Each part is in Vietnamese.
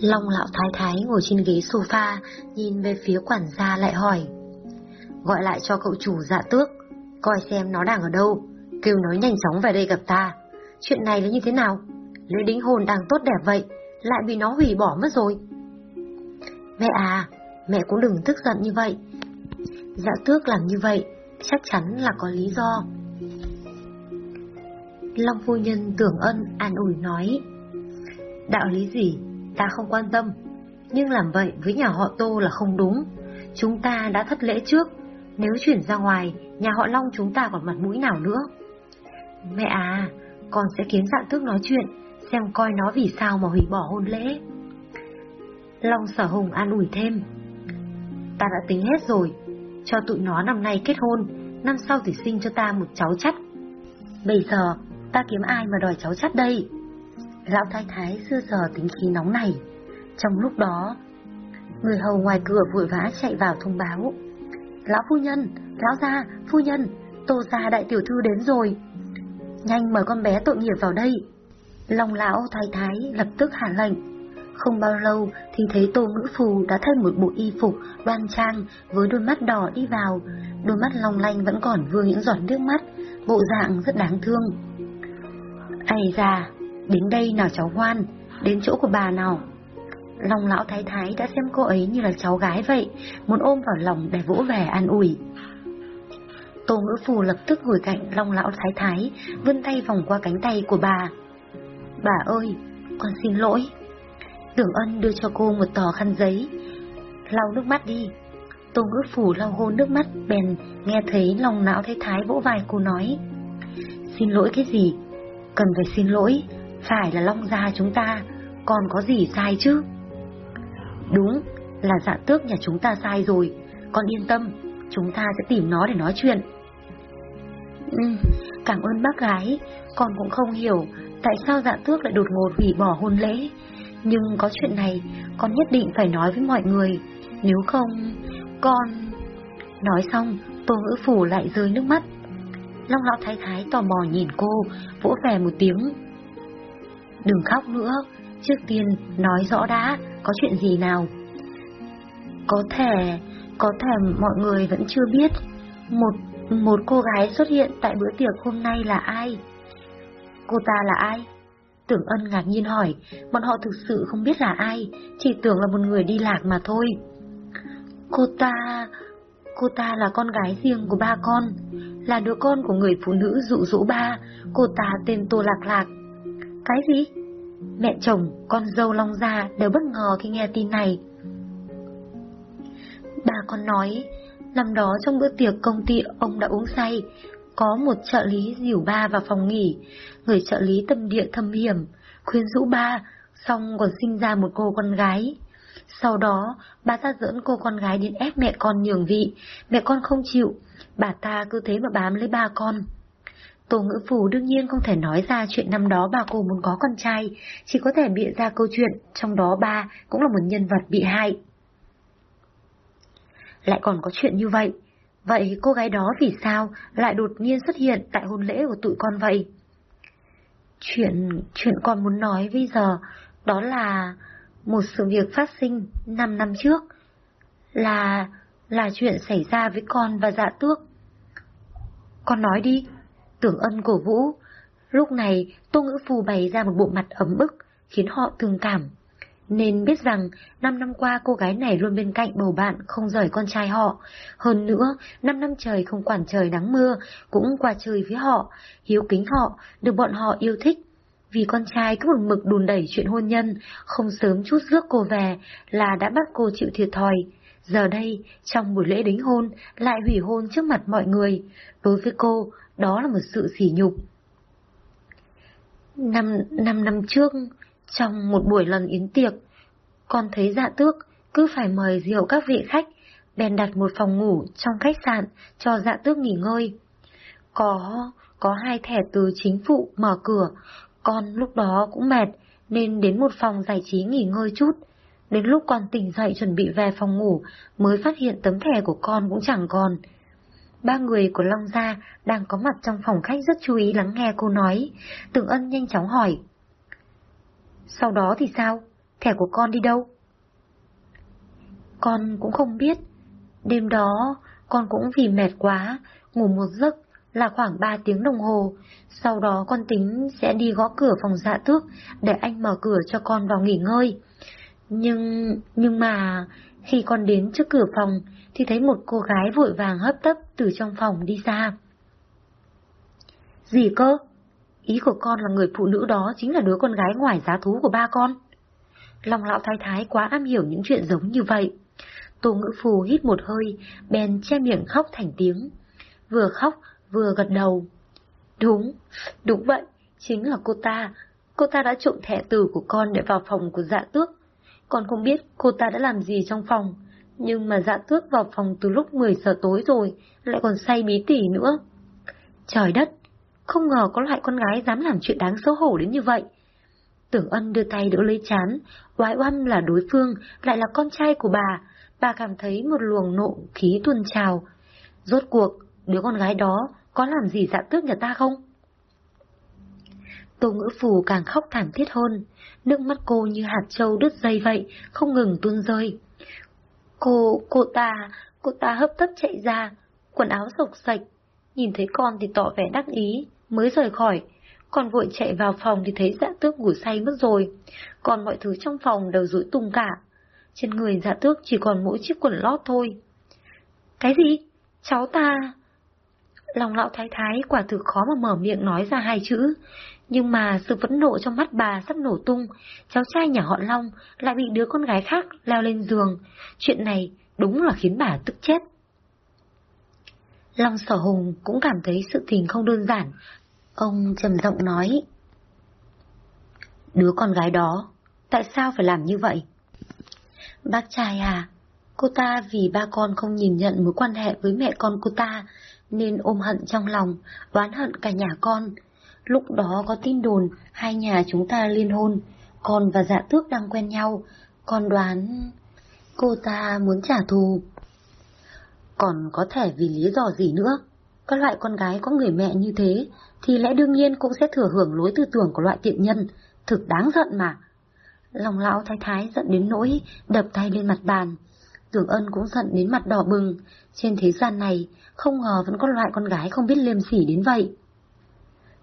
Long lão thái thái ngồi trên ghế sofa, nhìn về phía quản gia lại hỏi. Gọi lại cho cậu chủ dạ tước, coi xem nó đang ở đâu, kêu nói nhanh chóng về đây gặp ta. Chuyện này là như thế nào? Lễ đính hôn đang tốt đẹp vậy, lại bị nó hủy bỏ mất rồi. Mẹ à, mẹ cũng đừng tức giận như vậy. Dạ tước làm như vậy, chắc chắn là có lý do. Long phu nhân tưởng ân an ủi nói. Đạo lý gì, ta không quan tâm, nhưng làm vậy với nhà họ Tô là không đúng. Chúng ta đã thất lễ trước, nếu chuyển ra ngoài, nhà họ Long chúng ta còn mặt mũi nào nữa. Mẹ à, con sẽ kiếm dạng tước nói chuyện, xem coi nó vì sao mà hủy bỏ hôn lễ. Long sở hùng an ủi thêm. Ta đã tính hết rồi, cho tụi nó năm nay kết hôn, năm sau thì sinh cho ta một cháu chắt. Bây giờ, ta kiếm ai mà đòi cháu chắt đây? Lão thái thái xưa giờ tính khí nóng này. Trong lúc đó, người hầu ngoài cửa vội vã chạy vào thông báo. Lão phu nhân, lão gia, phu nhân, tô gia đại tiểu thư đến rồi. Nhanh mời con bé tội nghiệp vào đây. Long lão thái thái lập tức hạ lệnh. Không bao lâu thì thấy Tô Ngữ Phù đã thay một bộ y phục đoan trang với đôi mắt đỏ đi vào. Đôi mắt long lanh vẫn còn vương những giọt nước mắt, bộ dạng rất đáng thương. Ây da, đến đây nào cháu ngoan, đến chỗ của bà nào. Long lão thái thái đã xem cô ấy như là cháu gái vậy, muốn ôm vào lòng để vỗ về an ủi. Tô ngữ phù lập tức ngồi cạnh long lão thái thái, vươn tay vòng qua cánh tay của bà. Bà ơi, con xin lỗi. Tưởng ân đưa cho cô một tờ khăn giấy. Lau nước mắt đi. Tô ngữ phù lau hôn nước mắt bèn nghe thấy long lão thái thái vỗ vai cô nói. Xin lỗi cái gì? Cần phải xin lỗi, phải là long gia chúng ta, còn có gì sai chứ? Đúng, là dạ tước nhà chúng ta sai rồi, con yên tâm, chúng ta sẽ tìm nó để nói chuyện. Ừ, cảm ơn bác gái, con cũng không hiểu tại sao dạ tước lại đột ngột hủy bỏ hôn lễ. Nhưng có chuyện này, con nhất định phải nói với mọi người, nếu không, con... Nói xong, Tô Ngữ Phủ lại rơi nước mắt. Long lão thái thái tò mò nhìn cô, vỗ về một tiếng. Đừng khóc nữa, trước tiên nói rõ đã, có chuyện gì nào? Có thể, có thể mọi người vẫn chưa biết, một một cô gái xuất hiện tại bữa tiệc hôm nay là ai? Cô ta là ai? Tưởng ân ngạc nhiên hỏi, bọn họ thực sự không biết là ai, chỉ tưởng là một người đi lạc mà thôi. Cô ta... cô ta là con gái riêng của ba con, là đứa con của người phụ nữ dụ dỗ ba, cô ta tên Tô Lạc Lạc. Cái gì? Mẹ chồng, con dâu Long Gia đều bất ngờ khi nghe tin này. Bà con nói, năm đó trong bữa tiệc công ty ông đã uống say, có một trợ lý dìu ba vào phòng nghỉ, người trợ lý tâm địa thâm hiểm, khuyên rũ ba, xong còn sinh ra một cô con gái. Sau đó, bà ta dẫn cô con gái đến ép mẹ con nhường vị, mẹ con không chịu, bà ta cứ thế mà bám lấy ba con. Tô ngữ phù đương nhiên không thể nói ra chuyện năm đó bà cô muốn có con trai, chỉ có thể bịa ra câu chuyện, trong đó ba cũng là một nhân vật bị hại. Lại còn có chuyện như vậy, vậy cô gái đó vì sao lại đột nhiên xuất hiện tại hôn lễ của tụi con vậy? Chuyện, chuyện con muốn nói bây giờ, đó là một sự việc phát sinh 5 năm trước, là, là chuyện xảy ra với con và dạ tước. Con nói đi. Tưởng ân cổ vũ. Lúc này, Tô Ngữ Phù bày ra một bộ mặt ấm ức, khiến họ thương cảm. Nên biết rằng, năm năm qua cô gái này luôn bên cạnh bầu bạn không rời con trai họ. Hơn nữa, năm năm trời không quản trời nắng mưa, cũng qua trời với họ, hiếu kính họ, được bọn họ yêu thích. Vì con trai cứ một mực đùn đẩy chuyện hôn nhân, không sớm chút rước cô về là đã bắt cô chịu thiệt thòi. Giờ đây, trong buổi lễ đính hôn, lại hủy hôn trước mặt mọi người. Đối với cô, đó là một sự sỉ nhục. Năm, năm năm trước, trong một buổi lần yến tiệc, con thấy dạ tước cứ phải mời rượu các vị khách, bèn đặt một phòng ngủ trong khách sạn cho dạ tước nghỉ ngơi. Có, có hai thẻ từ chính phủ mở cửa, con lúc đó cũng mệt nên đến một phòng giải trí nghỉ ngơi chút. Đến lúc con tỉnh dậy chuẩn bị về phòng ngủ mới phát hiện tấm thẻ của con cũng chẳng còn. Ba người của Long Gia đang có mặt trong phòng khách rất chú ý lắng nghe cô nói. Tưởng ân nhanh chóng hỏi. Sau đó thì sao? thẻ của con đi đâu? Con cũng không biết. Đêm đó, con cũng vì mệt quá, ngủ một giấc là khoảng 3 tiếng đồng hồ. Sau đó con tính sẽ đi gõ cửa phòng dạ tước để anh mở cửa cho con vào nghỉ ngơi. Nhưng, nhưng mà, khi con đến trước cửa phòng thì thấy một cô gái vội vàng hấp tấp từ trong phòng đi ra. Gì cơ? Ý của con là người phụ nữ đó chính là đứa con gái ngoài giá thú của ba con. Lòng lão thái thái quá am hiểu những chuyện giống như vậy. Tô ngữ phù hít một hơi, bèn che miệng khóc thành tiếng. Vừa khóc, vừa gật đầu. Đúng, đúng vậy, chính là cô ta. Cô ta đã trộm thẻ từ của con để vào phòng của dạ tước. Con không biết cô ta đã làm gì trong phòng, nhưng mà dạ tước vào phòng từ lúc 10 giờ tối rồi, lại còn say bí tỉ nữa. Trời đất, không ngờ có loại con gái dám làm chuyện đáng xấu hổ đến như vậy. Tưởng ân đưa tay đỡ lấy chán, oái oăm là đối phương, lại là con trai của bà. Bà cảm thấy một luồng nộ khí tuôn trào. Rốt cuộc, đứa con gái đó có làm gì dạ tước nhà ta không? Tô ngữ phù càng khóc thảm thiết hơn, nước mắt cô như hạt trâu đứt dây vậy, không ngừng tuôn rơi. Cô, cô ta, cô ta hấp tấp chạy ra, quần áo sộc sạch, nhìn thấy con thì tỏ vẻ đắc ý, mới rời khỏi. Còn vội chạy vào phòng thì thấy dạ tước ngủ say mất rồi, còn mọi thứ trong phòng đều rối tung cả. Trên người dạ tước chỉ còn mỗi chiếc quần lót thôi. Cái gì? Cháu ta... Lòng lão thái thái quả thực khó mà mở miệng nói ra hai chữ, nhưng mà sự phẫn nộ trong mắt bà sắp nổ tung, cháu trai nhà họ Long lại bị đứa con gái khác leo lên giường. Chuyện này đúng là khiến bà tức chết. Long sở hùng cũng cảm thấy sự tình không đơn giản. Ông trầm giọng nói. Đứa con gái đó, tại sao phải làm như vậy? Bác trai à, cô ta vì ba con không nhìn nhận mối quan hệ với mẹ con cô ta, nên ôm hận trong lòng, oán hận cả nhà con. Lúc đó có tin đồn hai nhà chúng ta liên hôn, con và dạ tước đang quen nhau, con đoán cô ta muốn trả thù. Còn có thể vì lý do gì nữa? Các loại con gái có người mẹ như thế, thì lẽ đương nhiên cũng sẽ thừa hưởng lối tư tưởng của loại tiện nhân, thực đáng giận mà. Lòng lão thái thái giận đến nỗi đập tay lên mặt bàn. Tưởng ân cũng giận đến mặt đỏ bừng, trên thế gian này không ngờ vẫn có loại con gái không biết liêm sỉ đến vậy.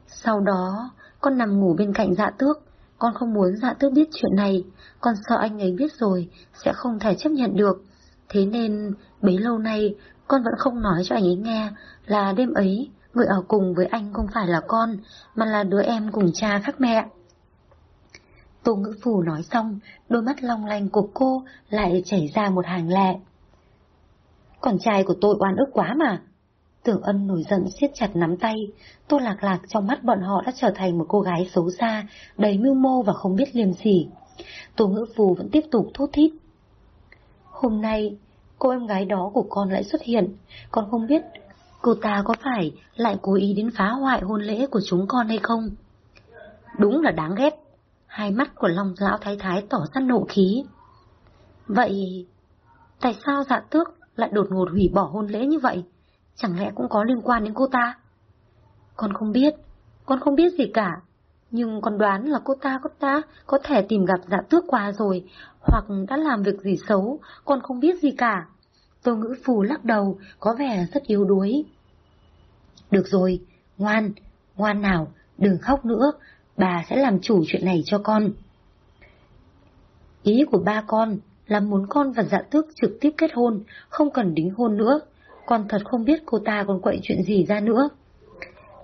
Sau đó, con nằm ngủ bên cạnh dạ tước, con không muốn dạ tước biết chuyện này, con sợ anh ấy biết rồi, sẽ không thể chấp nhận được. Thế nên, bấy lâu nay, con vẫn không nói cho anh ấy nghe là đêm ấy, người ở cùng với anh không phải là con, mà là đứa em cùng cha khác mẹ. Tô ngữ phù nói xong, đôi mắt long lanh của cô lại chảy ra một hàng lệ. Con trai của tôi oan ức quá mà. Tưởng ân nổi giận siết chặt nắm tay, tô lạc lạc trong mắt bọn họ đã trở thành một cô gái xấu xa, đầy mưu mô và không biết liềm sỉ. Tô ngữ phù vẫn tiếp tục thốt thít. Hôm nay, cô em gái đó của con lại xuất hiện, con không biết cô ta có phải lại cố ý đến phá hoại hôn lễ của chúng con hay không? Đúng là đáng ghét. Hai mắt của Long Lão Thái Thái tỏ ra nộ khí. Vậy, tại sao dạ tước lại đột ngột hủy bỏ hôn lễ như vậy? Chẳng lẽ cũng có liên quan đến cô ta? Con không biết, con không biết gì cả. Nhưng con đoán là cô ta cô ta có thể tìm gặp dạ tước qua rồi, hoặc đã làm việc gì xấu, con không biết gì cả. Tô ngữ phù lắc đầu, có vẻ rất yếu đuối. Được rồi, ngoan, ngoan nào, đừng khóc nữa, bà sẽ làm chủ chuyện này cho con. Ý của ba con là muốn con và dạ tước trực tiếp kết hôn, không cần đính hôn nữa. Con thật không biết cô ta còn quậy chuyện gì ra nữa.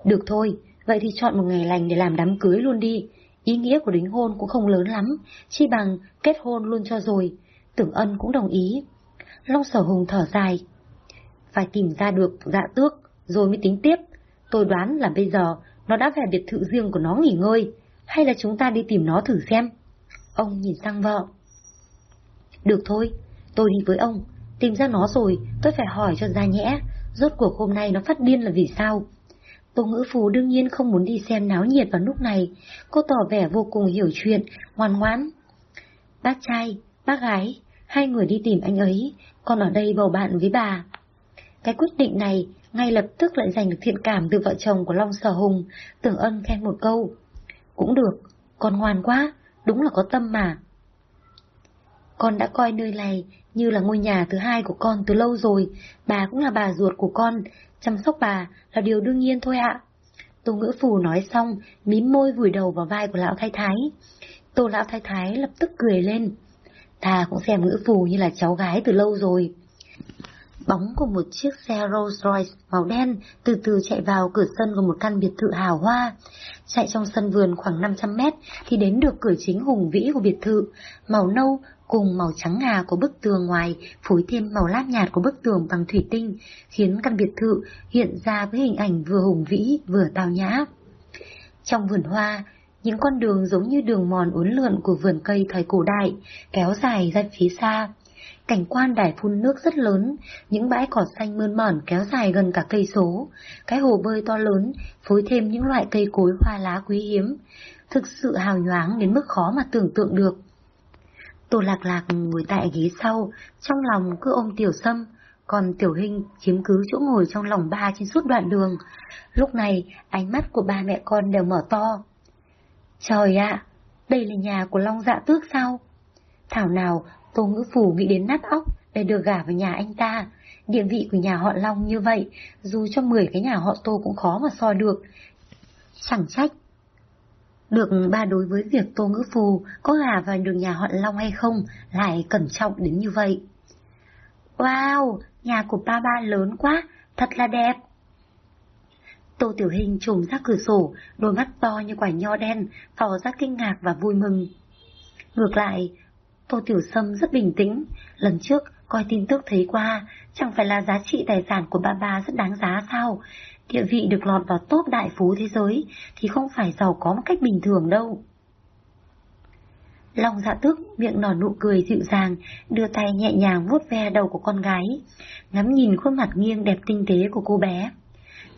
Được thôi, vậy thì chọn một ngày lành để làm đám cưới luôn đi. Ý nghĩa của đính hôn cũng không lớn lắm, chi bằng kết hôn luôn cho rồi. Tưởng ân cũng đồng ý. Long sở hùng thở dài. Phải tìm ra được dạ tước, rồi mới tính tiếp. Tôi đoán là bây giờ nó đã về biệt thự riêng của nó nghỉ ngơi, hay là chúng ta đi tìm nó thử xem. Ông nhìn sang vợ. Được thôi, tôi đi với ông, tìm ra nó rồi, tôi phải hỏi cho ra nhẽ, rốt cuộc hôm nay nó phát điên là vì sao. Tô ngữ phù đương nhiên không muốn đi xem náo nhiệt vào lúc này, cô tỏ vẻ vô cùng hiểu chuyện, ngoan ngoãn. Bác trai, bác gái, hai người đi tìm anh ấy, còn ở đây bầu bạn với bà. Cái quyết định này ngay lập tức lại giành được thiện cảm từ vợ chồng của Long Sở Hùng, tưởng ân khen một câu. Cũng được, con ngoan quá, đúng là có tâm mà. Con đã coi nơi này như là ngôi nhà thứ hai của con từ lâu rồi, bà cũng là bà ruột của con, chăm sóc bà là điều đương nhiên thôi ạ. Tô ngữ phù nói xong, mím môi vùi đầu vào vai của lão thái thái. Tô lão thái thái lập tức cười lên. Ta cũng xem ngữ phù như là cháu gái từ lâu rồi. Bóng của một chiếc xe Rolls Royce màu đen từ từ chạy vào cửa sân của một căn biệt thự hào hoa. Chạy trong sân vườn khoảng 500 mét thì đến được cửa chính hùng vĩ của biệt thự, màu nâu cùng màu trắng ngà của bức tường ngoài phối thêm màu lam nhạt của bức tường bằng thủy tinh, khiến căn biệt thự hiện ra với hình ảnh vừa hùng vĩ vừa tao nhã. Trong vườn hoa, những con đường giống như đường mòn uốn lượn của vườn cây thời cổ đại, kéo dài ra phía xa. Cảnh quan đài phun nước rất lớn, những bãi cỏ xanh mơn mởn kéo dài gần cả cây số, cái hồ bơi to lớn, phối thêm những loại cây cối hoa lá quý hiếm, thực sự hào nhoáng đến mức khó mà tưởng tượng được. Tô Lạc Lạc ngồi tại ghế sau, trong lòng cứ ôm Tiểu Sâm, còn Tiểu Hình chiếm cứ chỗ ngồi trong lòng ba trên suốt đoạn đường. Lúc này, ánh mắt của ba mẹ con đều mở to. Trời ạ, đây là nhà của Long Dạ Tước sao? Thảo nào, Tô Ngữ Phủ nghĩ đến nát óc để được gả vào nhà anh ta. Địa vị của nhà họ Long như vậy, dù cho 10 cái nhà họ Tô cũng khó mà so được. Chẳng trách. Được ba đối với việc Tô Ngữ Phù có gà vào đường nhà họ Long hay không lại cẩn trọng đến như vậy. Wow, nhà của ba ba lớn quá, thật là đẹp. Tô Tiểu Hình trùm ra cửa sổ, đôi mắt to như quả nho đen, tỏ ra kinh ngạc và vui mừng. Ngược lại, Tô Tiểu Sâm rất bình tĩnh, lần trước coi tin tức thấy qua, chẳng phải là giá trị tài sản của ba ba rất đáng giá sao? Địa vị được lọt vào top đại phú thế giới thì không phải giàu có một cách bình thường đâu. Long dạ tước miệng nở nụ cười dịu dàng, đưa tay nhẹ nhàng vuốt ve đầu của con gái, ngắm nhìn khuôn mặt nghiêng đẹp tinh tế của cô bé.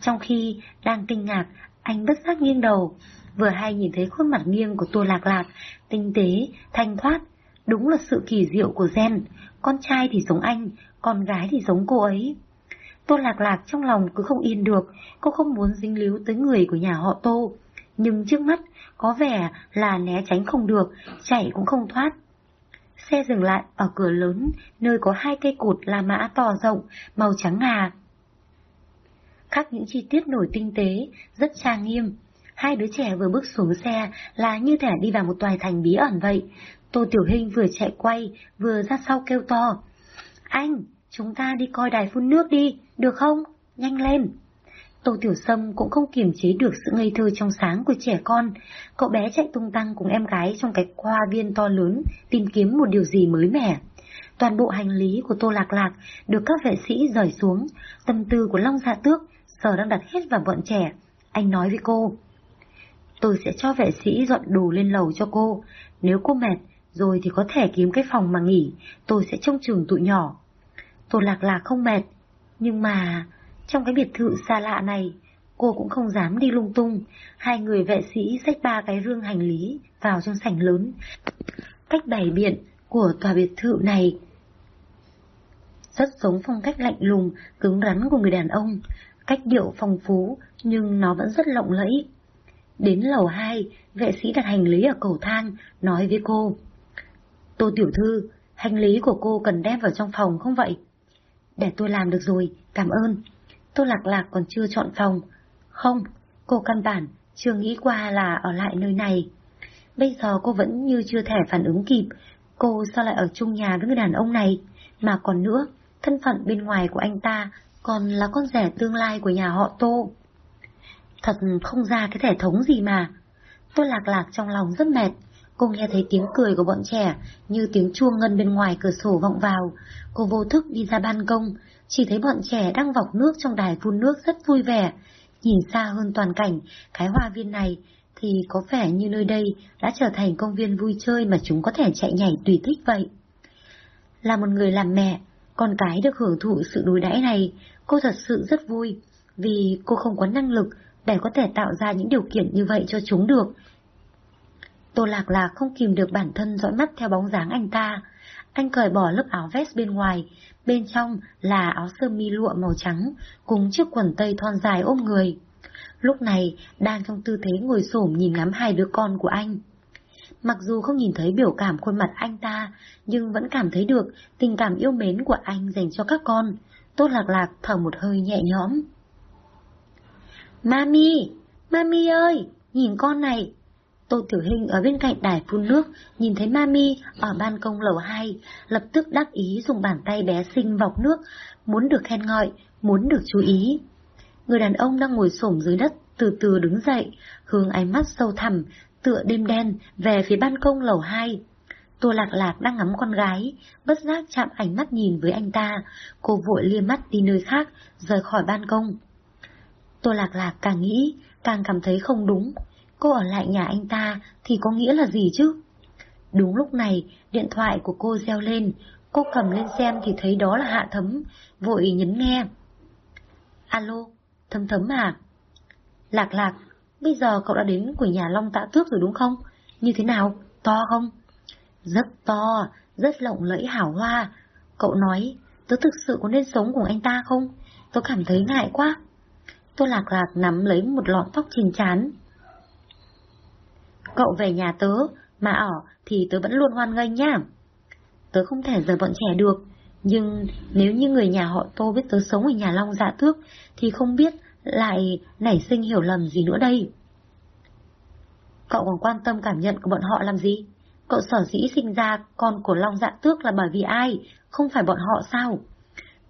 Trong khi đang kinh ngạc, anh bất giác nghiêng đầu, vừa hay nhìn thấy khuôn mặt nghiêng của Tô Lạc Lạc, tinh tế, thanh thoát, đúng là sự kỳ diệu của gen, con trai thì giống anh, con gái thì giống cô ấy. Tô Lạc Lạc trong lòng cứ không yên được, cô không muốn dính líu tới người của nhà họ Tô, nhưng trước mắt có vẻ là né tránh không được, chạy cũng không thoát. Xe dừng lại ở cửa lớn, nơi có hai cây cột La Mã to rộng, màu trắng ngà, khắc những chi tiết nổi tinh tế, rất trang nghiêm. Hai đứa trẻ vừa bước xuống xe là như thể đi vào một tòa thành bí ẩn vậy. Tô Tiểu hình vừa chạy quay, vừa ra sau kêu to. Anh, chúng ta đi coi đài phun nước đi, được không? Nhanh lên! Tô Tiểu Sâm cũng không kiềm chế được sự ngây thơ trong sáng của trẻ con. Cậu bé chạy tung tăng cùng em gái trong cái hoa viên to lớn, tìm kiếm một điều gì mới mẻ. Toàn bộ hành lý của Tô Lạc Lạc được các vệ sĩ rời xuống, tâm tư của Long Dạ Tước giờ đang đặt hết vào bọn trẻ. Anh nói với cô. Tôi sẽ cho vệ sĩ dọn đồ lên lầu cho cô. Nếu cô mệt, rồi thì có thể kiếm cái phòng mà nghỉ. Tôi sẽ trông chừng tụi nhỏ. Tôi lạc lạc không mệt. Nhưng mà, trong cái biệt thự xa lạ này, cô cũng không dám đi lung tung. Hai người vệ sĩ xách ba cái rương hành lý vào trong sảnh lớn. Cách bày biện của tòa biệt thự này rất giống phong cách lạnh lùng, cứng rắn của người đàn ông cách điệu phong phú nhưng nó vẫn rất lộng lẫy. Đến lầu 2, vệ sĩ đặt hành lý ở cầu thang, nói với cô. Tô Tiểu Thư, hành lý của cô cần đem vào trong phòng không vậy? Để tôi làm được rồi, cảm ơn. Tô Lạc Lạc còn chưa chọn phòng. Không, cô căn bản chưa nghĩ qua là ở lại nơi này. Bây giờ cô vẫn như chưa thể phản ứng kịp, cô sao lại ở chung nhà với người đàn ông này? Mà còn nữa, thân phận bên ngoài của anh ta còn là con rể tương lai của nhà họ Tô. Thật không ra cái thể thống gì mà. Tôi lạc lạc trong lòng rất mệt, cô nghe thấy tiếng cười của bọn trẻ như tiếng chuông ngân bên ngoài cửa sổ vọng vào. Cô vô thức đi ra ban công, chỉ thấy bọn trẻ đang vọc nước trong đài phun nước rất vui vẻ. Nhìn xa hơn toàn cảnh, cái hoa viên này thì có vẻ như nơi đây đã trở thành công viên vui chơi mà chúng có thể chạy nhảy tùy thích vậy. Là một người làm mẹ, con cái được hưởng thụ sự đối đãi này, cô thật sự rất vui, vì cô không có năng lực để có thể tạo ra những điều kiện như vậy cho chúng được. Tô Lạc Lạc không kìm được bản thân dõi mắt theo bóng dáng anh ta. Anh cởi bỏ lớp áo vest bên ngoài, bên trong là áo sơ mi lụa màu trắng, cùng chiếc quần tây thon dài ôm người. Lúc này, đang trong tư thế ngồi xổm nhìn ngắm hai đứa con của anh. Mặc dù không nhìn thấy biểu cảm khuôn mặt anh ta, nhưng vẫn cảm thấy được tình cảm yêu mến của anh dành cho các con. Tốt lạc lạc thở một hơi nhẹ nhõm. Mami! Mami ơi! Nhìn con này! Tô Tiểu Hình ở bên cạnh đài phun nước, nhìn thấy Mami ở ban công lầu 2, lập tức đắc ý dùng bàn tay bé xinh vọc nước, muốn được khen ngợi, muốn được chú ý. Người đàn ông đang ngồi xổm dưới đất, từ từ đứng dậy, hướng ánh mắt sâu thẳm, tựa đêm đen, về phía ban công lầu 2. Tô Lạc Lạc đang ngắm con gái, bất giác chạm ánh mắt nhìn với anh ta, cô vội liêm mắt đi nơi khác, rời khỏi ban công. Tô Lạc Lạc càng nghĩ, càng cảm thấy không đúng. Cô ở lại nhà anh ta thì có nghĩa là gì chứ? Đúng lúc này, điện thoại của cô reo lên, cô cầm lên xem thì thấy đó là Hạ Thấm, vội nhấn nghe. Alo, Thấm Thấm à? Lạc Lạc, bây giờ cậu đã đến của nhà Long Tạ Tước rồi đúng không? Như thế nào? To không? Rất to, rất lộng lẫy hảo hoa. Cậu nói, tớ thực sự có nên sống cùng anh ta không? Tớ cảm thấy ngại quá. tôi Lạc Lạc nắm lấy một lọn tóc trên chán. Cậu về nhà tớ, mà ở thì tớ vẫn luôn hoan nghênh nhá. Tớ không thể rời bọn trẻ được, nhưng nếu như người nhà họ Tô biết tớ sống ở nhà Long Dạ Tước thì không biết lại nảy sinh hiểu lầm gì nữa đây. Cậu còn quan tâm cảm nhận của bọn họ làm gì? Cậu sở dĩ sinh ra con của Long Dạ Tước là bởi vì ai? Không phải bọn họ sao?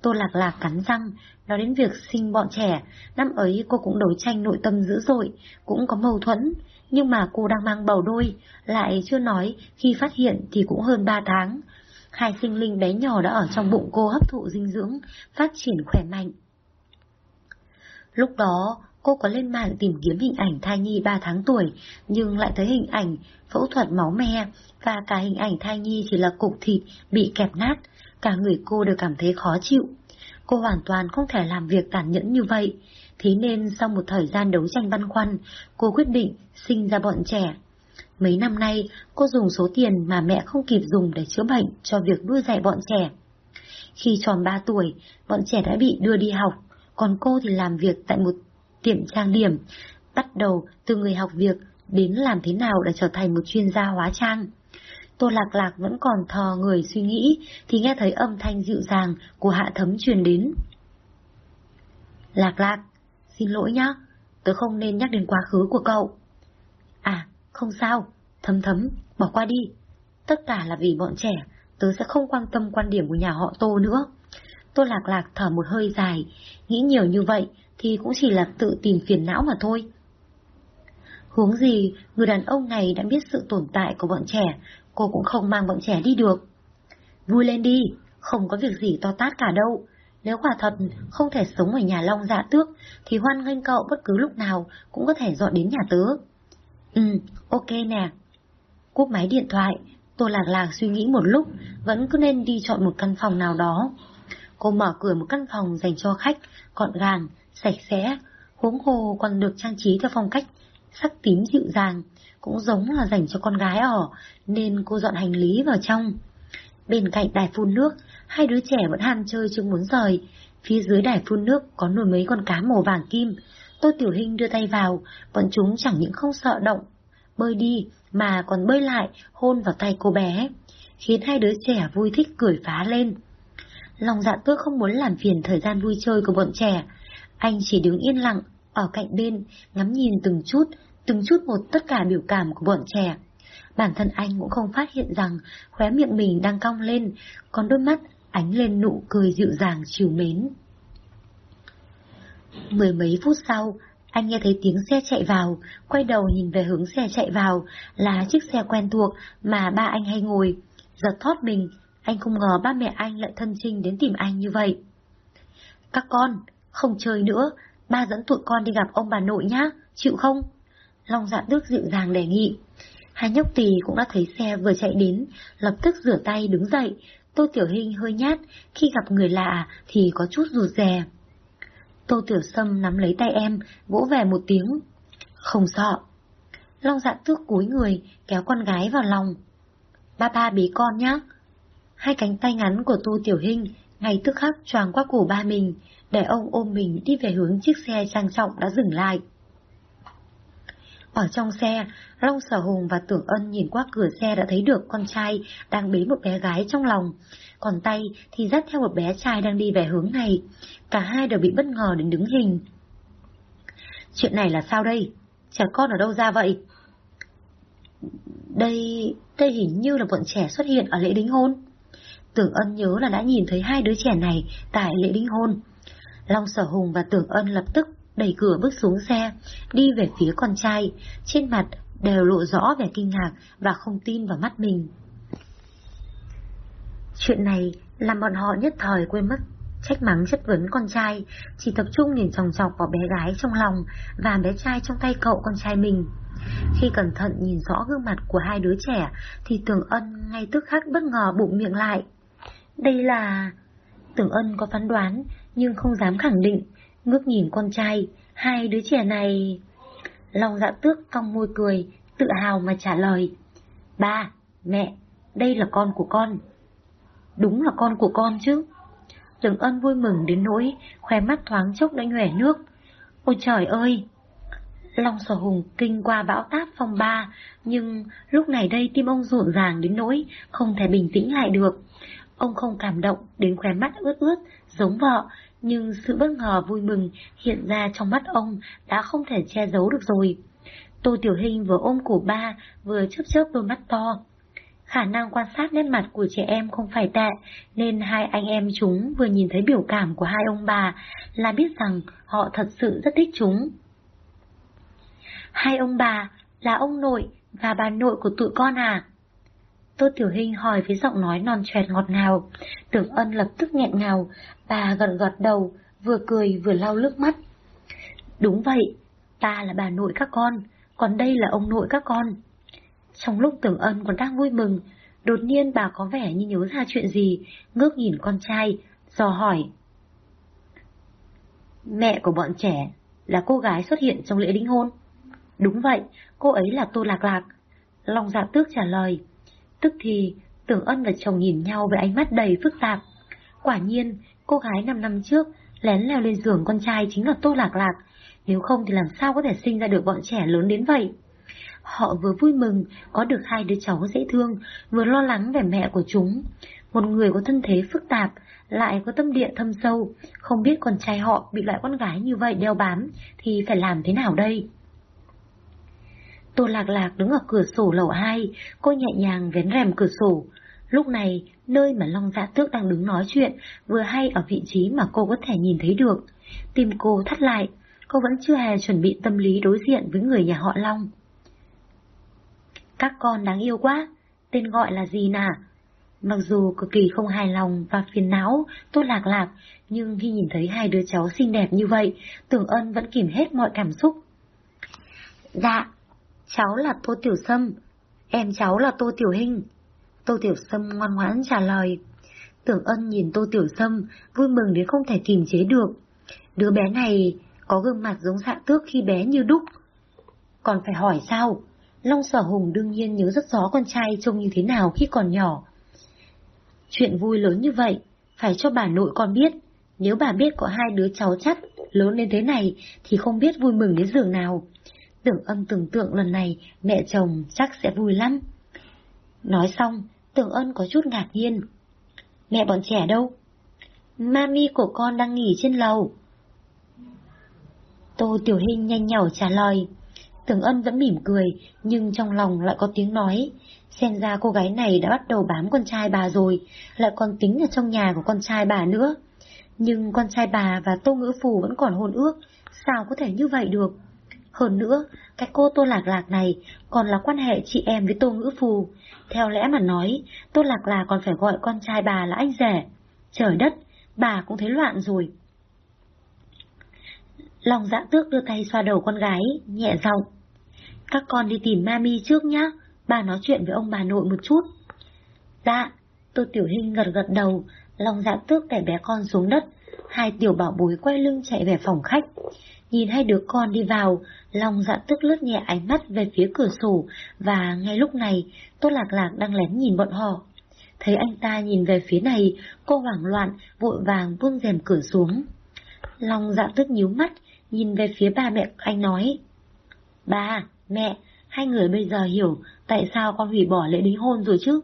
Tô Lạc Lạc cắn răng, nói đến việc sinh bọn trẻ, năm ấy cô cũng đấu tranh nội tâm dữ dội, cũng có mâu thuẫn, nhưng mà cô đang mang bầu đôi, lại chưa nói khi phát hiện thì cũng hơn 3 tháng. Hai sinh linh bé nhỏ đã ở trong bụng cô hấp thụ dinh dưỡng, phát triển khỏe mạnh. Lúc đó, cô có lên mạng tìm kiếm hình ảnh thai nhi 3 tháng tuổi, nhưng lại thấy hình ảnh phẫu thuật máu me, và cả hình ảnh thai nhi chỉ là cục thịt bị kẹp nát, cả người cô đều cảm thấy khó chịu. Cô hoàn toàn không thể làm việc tàn nhẫn như vậy, thế nên sau một thời gian đấu tranh băn khoăn, cô quyết định sinh ra bọn trẻ. Mấy năm nay, cô dùng số tiền mà mẹ không kịp dùng để chữa bệnh cho việc nuôi dạy bọn trẻ. Khi tròn 3 tuổi, bọn trẻ đã bị đưa đi học, còn cô thì làm việc tại một tiệm trang điểm, bắt đầu từ người học việc đến làm thế nào để trở thành một chuyên gia hóa trang. Tô Lạc Lạc vẫn còn thò người suy nghĩ, thì nghe thấy âm thanh dịu dàng của Hạ Thấm truyền đến. Lạc Lạc, xin lỗi nhá, tớ không nên nhắc đến quá khứ của cậu. À, không sao, thấm thấm, bỏ qua đi. Tất cả là vì bọn trẻ, tớ sẽ không quan tâm quan điểm của nhà họ Tô nữa. Tô Lạc Lạc thở một hơi dài, nghĩ nhiều như vậy thì cũng chỉ là tự tìm phiền não mà thôi. Huống gì, người đàn ông này đã biết sự tồn tại của bọn trẻ, cô cũng không mang bọn trẻ đi được. Vui lên đi, không có việc gì to tát cả đâu. Nếu quả thật không thể sống ở nhà Long dạ tước, thì hoan nghênh cậu bất cứ lúc nào cũng có thể dọn đến nhà tớ. Ừ, ok nè. Cúp máy điện thoại, Tô Lạc Lạc suy nghĩ một lúc, vẫn cứ nên đi chọn một căn phòng nào đó. Cô mở cửa một căn phòng dành cho khách, gọn gàng, sạch sẽ, huống hồ còn được trang trí theo phong cách sắc tím dịu dàng, cũng giống là dành cho con gái ở, nên cô dọn hành lý vào trong. Bên cạnh đài phun nước, hai đứa trẻ vẫn ham chơi chưa muốn rời. Phía dưới đài phun nước có nổi mấy con cá màu vàng kim. Tô Tiểu Hinh đưa tay vào, bọn chúng chẳng những không sợ động, bơi đi, mà còn bơi lại, hôn vào tay cô bé, khiến hai đứa trẻ vui thích cười phá lên. Lòng dạ tước không muốn làm phiền thời gian vui chơi của bọn trẻ, anh chỉ đứng yên lặng, ở cạnh bên, ngắm nhìn từng chút, từng chút một tất cả biểu cảm của bọn trẻ. Bản thân anh cũng không phát hiện rằng khóe miệng mình đang cong lên, còn đôi mắt ánh lên nụ cười dịu dàng chiều mến. Mười mấy phút sau, anh nghe thấy tiếng xe chạy vào, quay đầu nhìn về hướng xe chạy vào, là chiếc xe quen thuộc mà ba anh hay ngồi. Giật thót mình, anh không ngờ ba mẹ anh lại thân trinh đến tìm anh như vậy. Các con, không chơi nữa, ba dẫn tụi con đi gặp ông bà nội nhá, chịu không? Long dạ tước dịu dàng đề nghị. Hai nhóc tỳ cũng đã thấy xe vừa chạy đến, lập tức rửa tay đứng dậy. Tô Tiểu Hinh hơi nhát, khi gặp người lạ thì có chút rụt rè. Tô Tiểu Sâm nắm lấy tay em, vỗ về một tiếng. Không sợ. Long dạ tước cúi người, kéo con gái vào lòng. Ba ba bế con nhá. Hai cánh tay ngắn của Tô Tiểu Hinh ngay tức khắc choàng qua cổ ba mình, để ông ôm mình đi về hướng chiếc xe trang trọng đã dừng lại. Ở trong xe, Long Sở Hùng và Tưởng Ân nhìn qua cửa xe đã thấy được con trai đang bế một bé gái trong lòng, còn tay thì dắt theo một bé trai đang đi về hướng này. Cả hai đều bị bất ngờ đến đứng hình. Chuyện này là sao đây? Trẻ con ở đâu ra vậy? Đây, đây hình như là bọn trẻ xuất hiện ở lễ đính hôn. Tưởng Ân nhớ là đã nhìn thấy hai đứa trẻ này tại lễ đính hôn. Long Sở Hùng và Tưởng Ân lập tức đẩy cửa bước xuống xe, đi về phía con trai, trên mặt đều lộ rõ vẻ kinh ngạc và không tin vào mắt mình. Chuyện này làm bọn họ nhất thời quên mất trách mắng chất vấn con trai, chỉ tập trung nhìn chòng chọc vào bé gái trong lòng và bé trai trong tay cậu con trai mình. Khi cẩn thận nhìn rõ gương mặt của hai đứa trẻ thì Tường Ân ngay tức khắc bất ngờ bụng miệng lại. Đây là... Tường Ân có phán đoán nhưng không dám khẳng định, ngước nhìn con trai, hai đứa trẻ này... Long dạ tước cong môi cười, tự hào mà trả lời. Ba, mẹ, đây là con của con. Đúng là con của con chứ. Tưởng ân vui mừng đến nỗi, khoe mắt thoáng chốc đã nhòe nước. Ôi trời ơi! Long sở hùng kinh qua bão táp phong ba, nhưng lúc này đây tim ông rộn ràng đến nỗi không thể bình tĩnh lại được. Ông không cảm động đến khóe mắt ướt ướt giống vợ, nhưng sự bất ngờ vui mừng hiện ra trong mắt ông đã không thể che giấu được rồi. Tô Tiểu Hình vừa ôm cổ ba, vừa chớp chớp đôi mắt to. Khả năng quan sát nét mặt của trẻ em không phải tệ, nên hai anh em chúng vừa nhìn thấy biểu cảm của hai ông bà là biết rằng họ thật sự rất thích chúng. Hai ông bà là ông nội và bà nội của tụi con à? Tô Tiểu Hình hỏi với giọng nói non choẹt ngọt ngào. Tưởng ân lập tức nghẹn ngào, bà gật gật đầu, vừa cười vừa lau nước mắt. Đúng vậy, ta là bà nội các con, còn đây là ông nội các con. Trong lúc tưởng ân còn đang vui mừng, đột nhiên bà có vẻ như nhớ ra chuyện gì, ngước nhìn con trai, dò hỏi. Mẹ của bọn trẻ là cô gái xuất hiện trong lễ đính hôn. Đúng vậy, cô ấy là Tô Lạc Lạc. Long Dạ Tước trả lời. Tức thì, Tưởng Ân và chồng nhìn nhau với ánh mắt đầy phức tạp. Quả nhiên, cô gái năm năm trước lén leo lên giường con trai chính là Tô Lạc Lạc, nếu không thì làm sao có thể sinh ra được bọn trẻ lớn đến vậy. Họ vừa vui mừng có được hai đứa cháu dễ thương, vừa lo lắng về mẹ của chúng. Một người có thân thế phức tạp, lại có tâm địa thâm sâu, không biết con trai họ bị loại con gái như vậy đeo bám, thì phải làm thế nào đây? Tô Lạc Lạc đứng ở cửa sổ lầu hai, cô nhẹ nhàng vén rèm cửa sổ. Lúc này, nơi mà Long Dạ Tước đang đứng nói chuyện, vừa hay ở vị trí mà cô có thể nhìn thấy được. Tim cô thắt lại, cô vẫn chưa hề chuẩn bị tâm lý đối diện với người nhà họ Long. Các con đáng yêu quá, tên gọi là gì nà? Mặc dù cực kỳ không hài lòng và phiền não, tốt lạc lạc, nhưng khi nhìn thấy hai đứa cháu xinh đẹp như vậy, tưởng ân vẫn kìm hết mọi cảm xúc. Dạ, cháu là Tô Tiểu Sâm, em cháu là Tô Tiểu Hình. Tô Tiểu Sâm ngoan ngoãn trả lời. Tưởng ân nhìn Tô Tiểu Sâm, vui mừng đến không thể kìm chế được. Đứa bé này có gương mặt giống dạ tước khi bé như đúc. Còn phải hỏi sao? Long Sở Hùng đương nhiên nhớ rất rõ con trai trông như thế nào khi còn nhỏ. Chuyện vui lớn như vậy, phải cho bà nội con biết. Nếu bà biết có hai đứa cháu chắt lớn lên thế này thì không biết vui mừng đến giường nào. Tưởng ân tưởng tượng lần này mẹ chồng chắc sẽ vui lắm. Nói xong, tưởng ân có chút ngạc nhiên. Mẹ bọn trẻ đâu? Mami của con đang nghỉ trên lầu. Tô Tiểu Hình nhanh nhỏ trả lời. Tưởng ân vẫn mỉm cười, nhưng trong lòng lại có tiếng nói. Xem ra cô gái này đã bắt đầu bám con trai bà rồi, lại còn tính ở trong nhà của con trai bà nữa. Nhưng con trai bà và Tô Ngữ Phù vẫn còn hôn ước, sao có thể như vậy được? Hơn nữa, cái cô Tô Lạc Lạc này còn là quan hệ chị em với Tô Ngữ Phù. Theo lẽ mà nói, Tô Lạc Lạc còn phải gọi con trai bà là anh rể. Trời đất, bà cũng thấy loạn rồi. Lòng dạ tước đưa tay xoa đầu con gái, nhẹ giọng. Các con đi tìm mami trước nhá, bà nói chuyện với ông bà nội một chút. Dạ, Tô Tiểu Hinh gật gật đầu, lòng dạ tước đẩy bé con xuống đất, hai tiểu bảo bối quay lưng chạy về phòng khách. Nhìn hai đứa con đi vào, lòng dạ tức lướt nhẹ ánh mắt về phía cửa sổ, và ngay lúc này, Tốt Lạc Lạc đang lén nhìn bọn họ. Thấy anh ta nhìn về phía này, cô hoảng loạn, vội vàng buông rèm cửa xuống. Lòng dạ tức nhíu mắt, nhìn về phía ba mẹ anh nói. Ba, Mẹ, hai người bây giờ hiểu tại sao con hủy bỏ lễ đính hôn rồi chứ?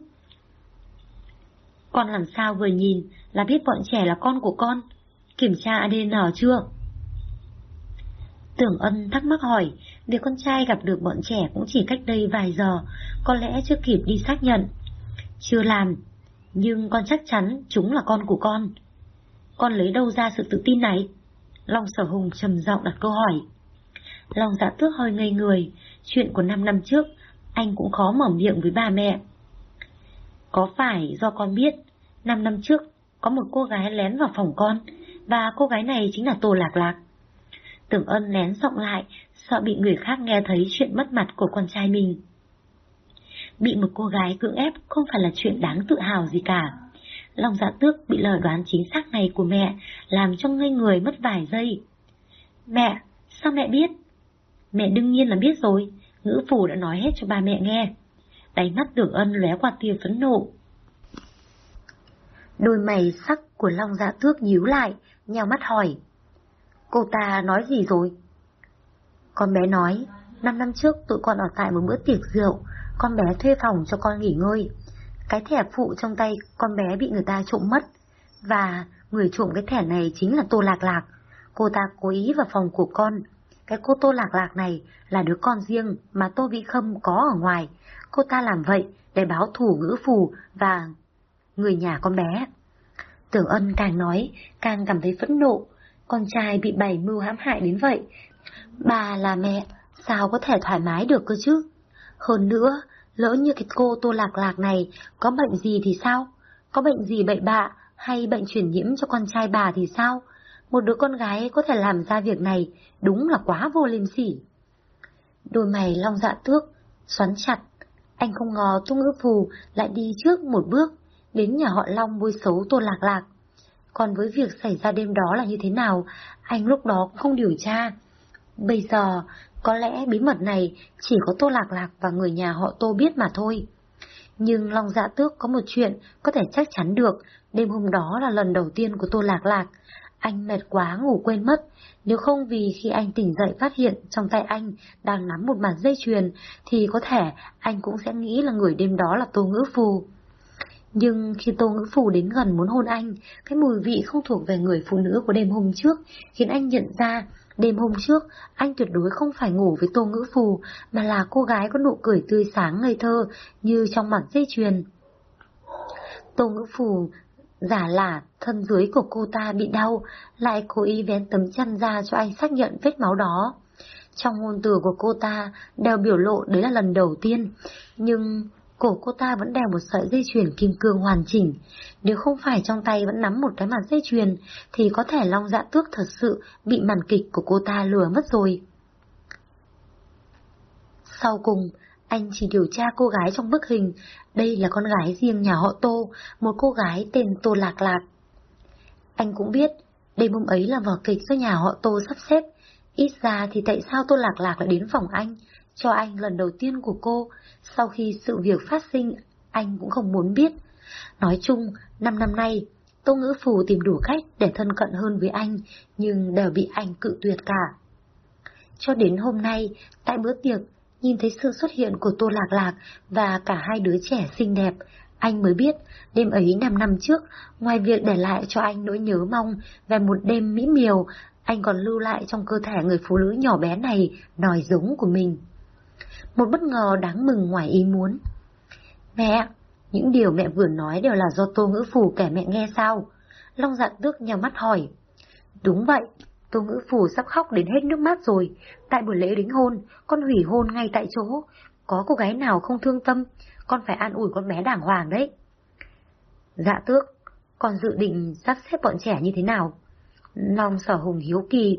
Con làm sao vừa nhìn là biết bọn trẻ là con của con? Kiểm tra ADN chưa? Tưởng ân thắc mắc hỏi, việc con trai gặp được bọn trẻ cũng chỉ cách đây vài giờ, có lẽ chưa kịp đi xác nhận. Chưa làm, nhưng con chắc chắn chúng là con của con. Con lấy đâu ra sự tự tin này? Long sở hùng trầm giọng đặt câu hỏi. Long dạ tước hơi ngây người, chuyện của năm năm trước, anh cũng khó mở miệng với bà mẹ. Có phải do con biết, năm năm trước có một cô gái lén vào phòng con, và cô gái này chính là Tô Lạc Lạc. Tưởng ân nén giọng lại, sợ bị người khác nghe thấy chuyện mất mặt của con trai mình. Bị một cô gái cưỡng ép không phải là chuyện đáng tự hào gì cả. Lòng dạ tước bị lời đoán chính xác này của mẹ làm cho ngây người mất vài giây. Mẹ, sao mẹ biết? Mẹ đương nhiên là biết rồi, ngữ phủ đã nói hết cho ba mẹ nghe. Đáy mắt tưởng ân lóe qua tia phấn nộ. Đôi mày sắc của Long dạ tước nhíu lại, nhào mắt hỏi. Cô ta nói gì rồi? Con bé nói, năm năm trước tụi con ở tại một bữa tiệc rượu, con bé thuê phòng cho con nghỉ ngơi. Cái thẻ phụ trong tay con bé bị người ta trộm mất, và người trộm cái thẻ này chính là Tô Lạc Lạc. Cô ta cố ý vào phòng của con. Cái cô Tô Lạc Lạc này là đứa con riêng mà Tô Vĩ Khâm có ở ngoài. Cô ta làm vậy để báo thủ ngữ phù và người nhà con bé. Tưởng ân càng nói, càng cảm thấy phẫn nộ. Con trai bị bảy mưu hãm hại đến vậy. Bà là mẹ, sao có thể thoải mái được cơ chứ? Hơn nữa, lỡ như cái cô Tô Lạc Lạc này có bệnh gì thì sao? Có bệnh gì bậy bạ hay bệnh truyền nhiễm cho con trai bà thì sao? Một đứa con gái có thể làm ra việc này đúng là quá vô liêm sỉ. Đôi mày long dạ tước, xoắn chặt. Anh không ngờ tung ước Phù lại đi trước một bước, đến nhà họ Long bôi xấu Tô Lạc Lạc. Còn với việc xảy ra đêm đó là như thế nào, anh lúc đó cũng không điều tra. Bây giờ, có lẽ bí mật này chỉ có Tô Lạc Lạc và người nhà họ Tô biết mà thôi. Nhưng Long Dạ Tước có một chuyện có thể chắc chắn được, đêm hôm đó là lần đầu tiên của Tô Lạc Lạc. Anh mệt quá ngủ quên mất, nếu không vì khi anh tỉnh dậy phát hiện trong tay anh đang nắm một màn dây chuyền, thì có thể anh cũng sẽ nghĩ là người đêm đó là Tô Ngữ Phù. Nhưng khi Tô Ngữ Phù đến gần muốn hôn anh, cái mùi vị không thuộc về người phụ nữ của đêm hôm trước khiến anh nhận ra Đêm hôm trước, anh tuyệt đối không phải ngủ với Tô Ngữ Phù, mà là cô gái có nụ cười tươi sáng ngây thơ như trong mặt dây chuyền. Tô Ngữ Phù giả lả thân dưới của cô ta bị đau, lại cố ý vén tấm chăn ra cho anh xác nhận vết máu đó. Trong ngôn từ của cô ta đều biểu lộ đấy là lần đầu tiên, nhưng cổ cô ta vẫn đeo một sợi dây chuyền kim cương hoàn chỉnh. Nếu không phải trong tay vẫn nắm một cái mặt dây chuyền, thì có thể Long Dạ Tước thật sự bị màn kịch của cô ta lừa mất rồi. Sau cùng, anh chỉ điều tra cô gái trong bức hình. Đây là con gái riêng nhà họ Tô, một cô gái tên Tô Lạc Lạc. Anh cũng biết, đêm hôm ấy là vở kịch do nhà họ Tô sắp xếp. Ít ra thì tại sao Tô Lạc Lạc lại đến phòng anh, cho anh lần đầu tiên của cô, sau khi sự việc phát sinh, anh cũng không muốn biết. Nói chung, năm năm nay, Tô Ngữ Phù tìm đủ cách để thân cận hơn với anh, nhưng đều bị anh cự tuyệt cả. Cho đến hôm nay, tại bữa tiệc, nhìn thấy sự xuất hiện của Tô Lạc Lạc và cả hai đứa trẻ xinh đẹp, anh mới biết đêm ấy năm năm trước, ngoài việc để lại cho anh nỗi nhớ mong về một đêm mỹ miều, anh còn lưu lại trong cơ thể người phụ nữ nhỏ bé này nòi giống của mình một bất ngờ đáng mừng ngoài ý muốn. Mẹ, những điều mẹ vừa nói đều là do Tô Ngữ Phủ kể mẹ nghe sao? Long dạng tước nhào mắt hỏi. Đúng vậy, Tô Ngữ Phủ sắp khóc đến hết nước mắt rồi. Tại buổi lễ đính hôn, con hủy hôn ngay tại chỗ. Có cô gái nào không thương tâm, con phải an ủi con bé đàng hoàng đấy. Dạ tước, con dự định sắp xếp bọn trẻ như thế nào? Long sở hùng hiếu kỳ.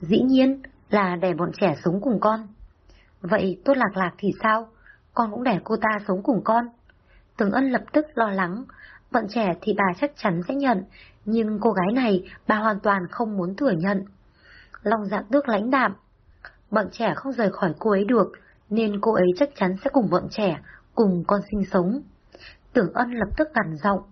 Dĩ nhiên là để bọn trẻ sống cùng con. Vậy Tốt Lạc Lạc thì sao? Con cũng để cô ta sống cùng con. Tường Ân lập tức lo lắng. Bọn trẻ thì bà chắc chắn sẽ nhận, nhưng cô gái này bà hoàn toàn không muốn thừa nhận. Long dạng tước lãnh đạm. Bọn trẻ không rời khỏi cô ấy được, nên cô ấy chắc chắn sẽ cùng bọn trẻ, cùng con sinh sống. Tưởng Ân lập tức gằn giọng.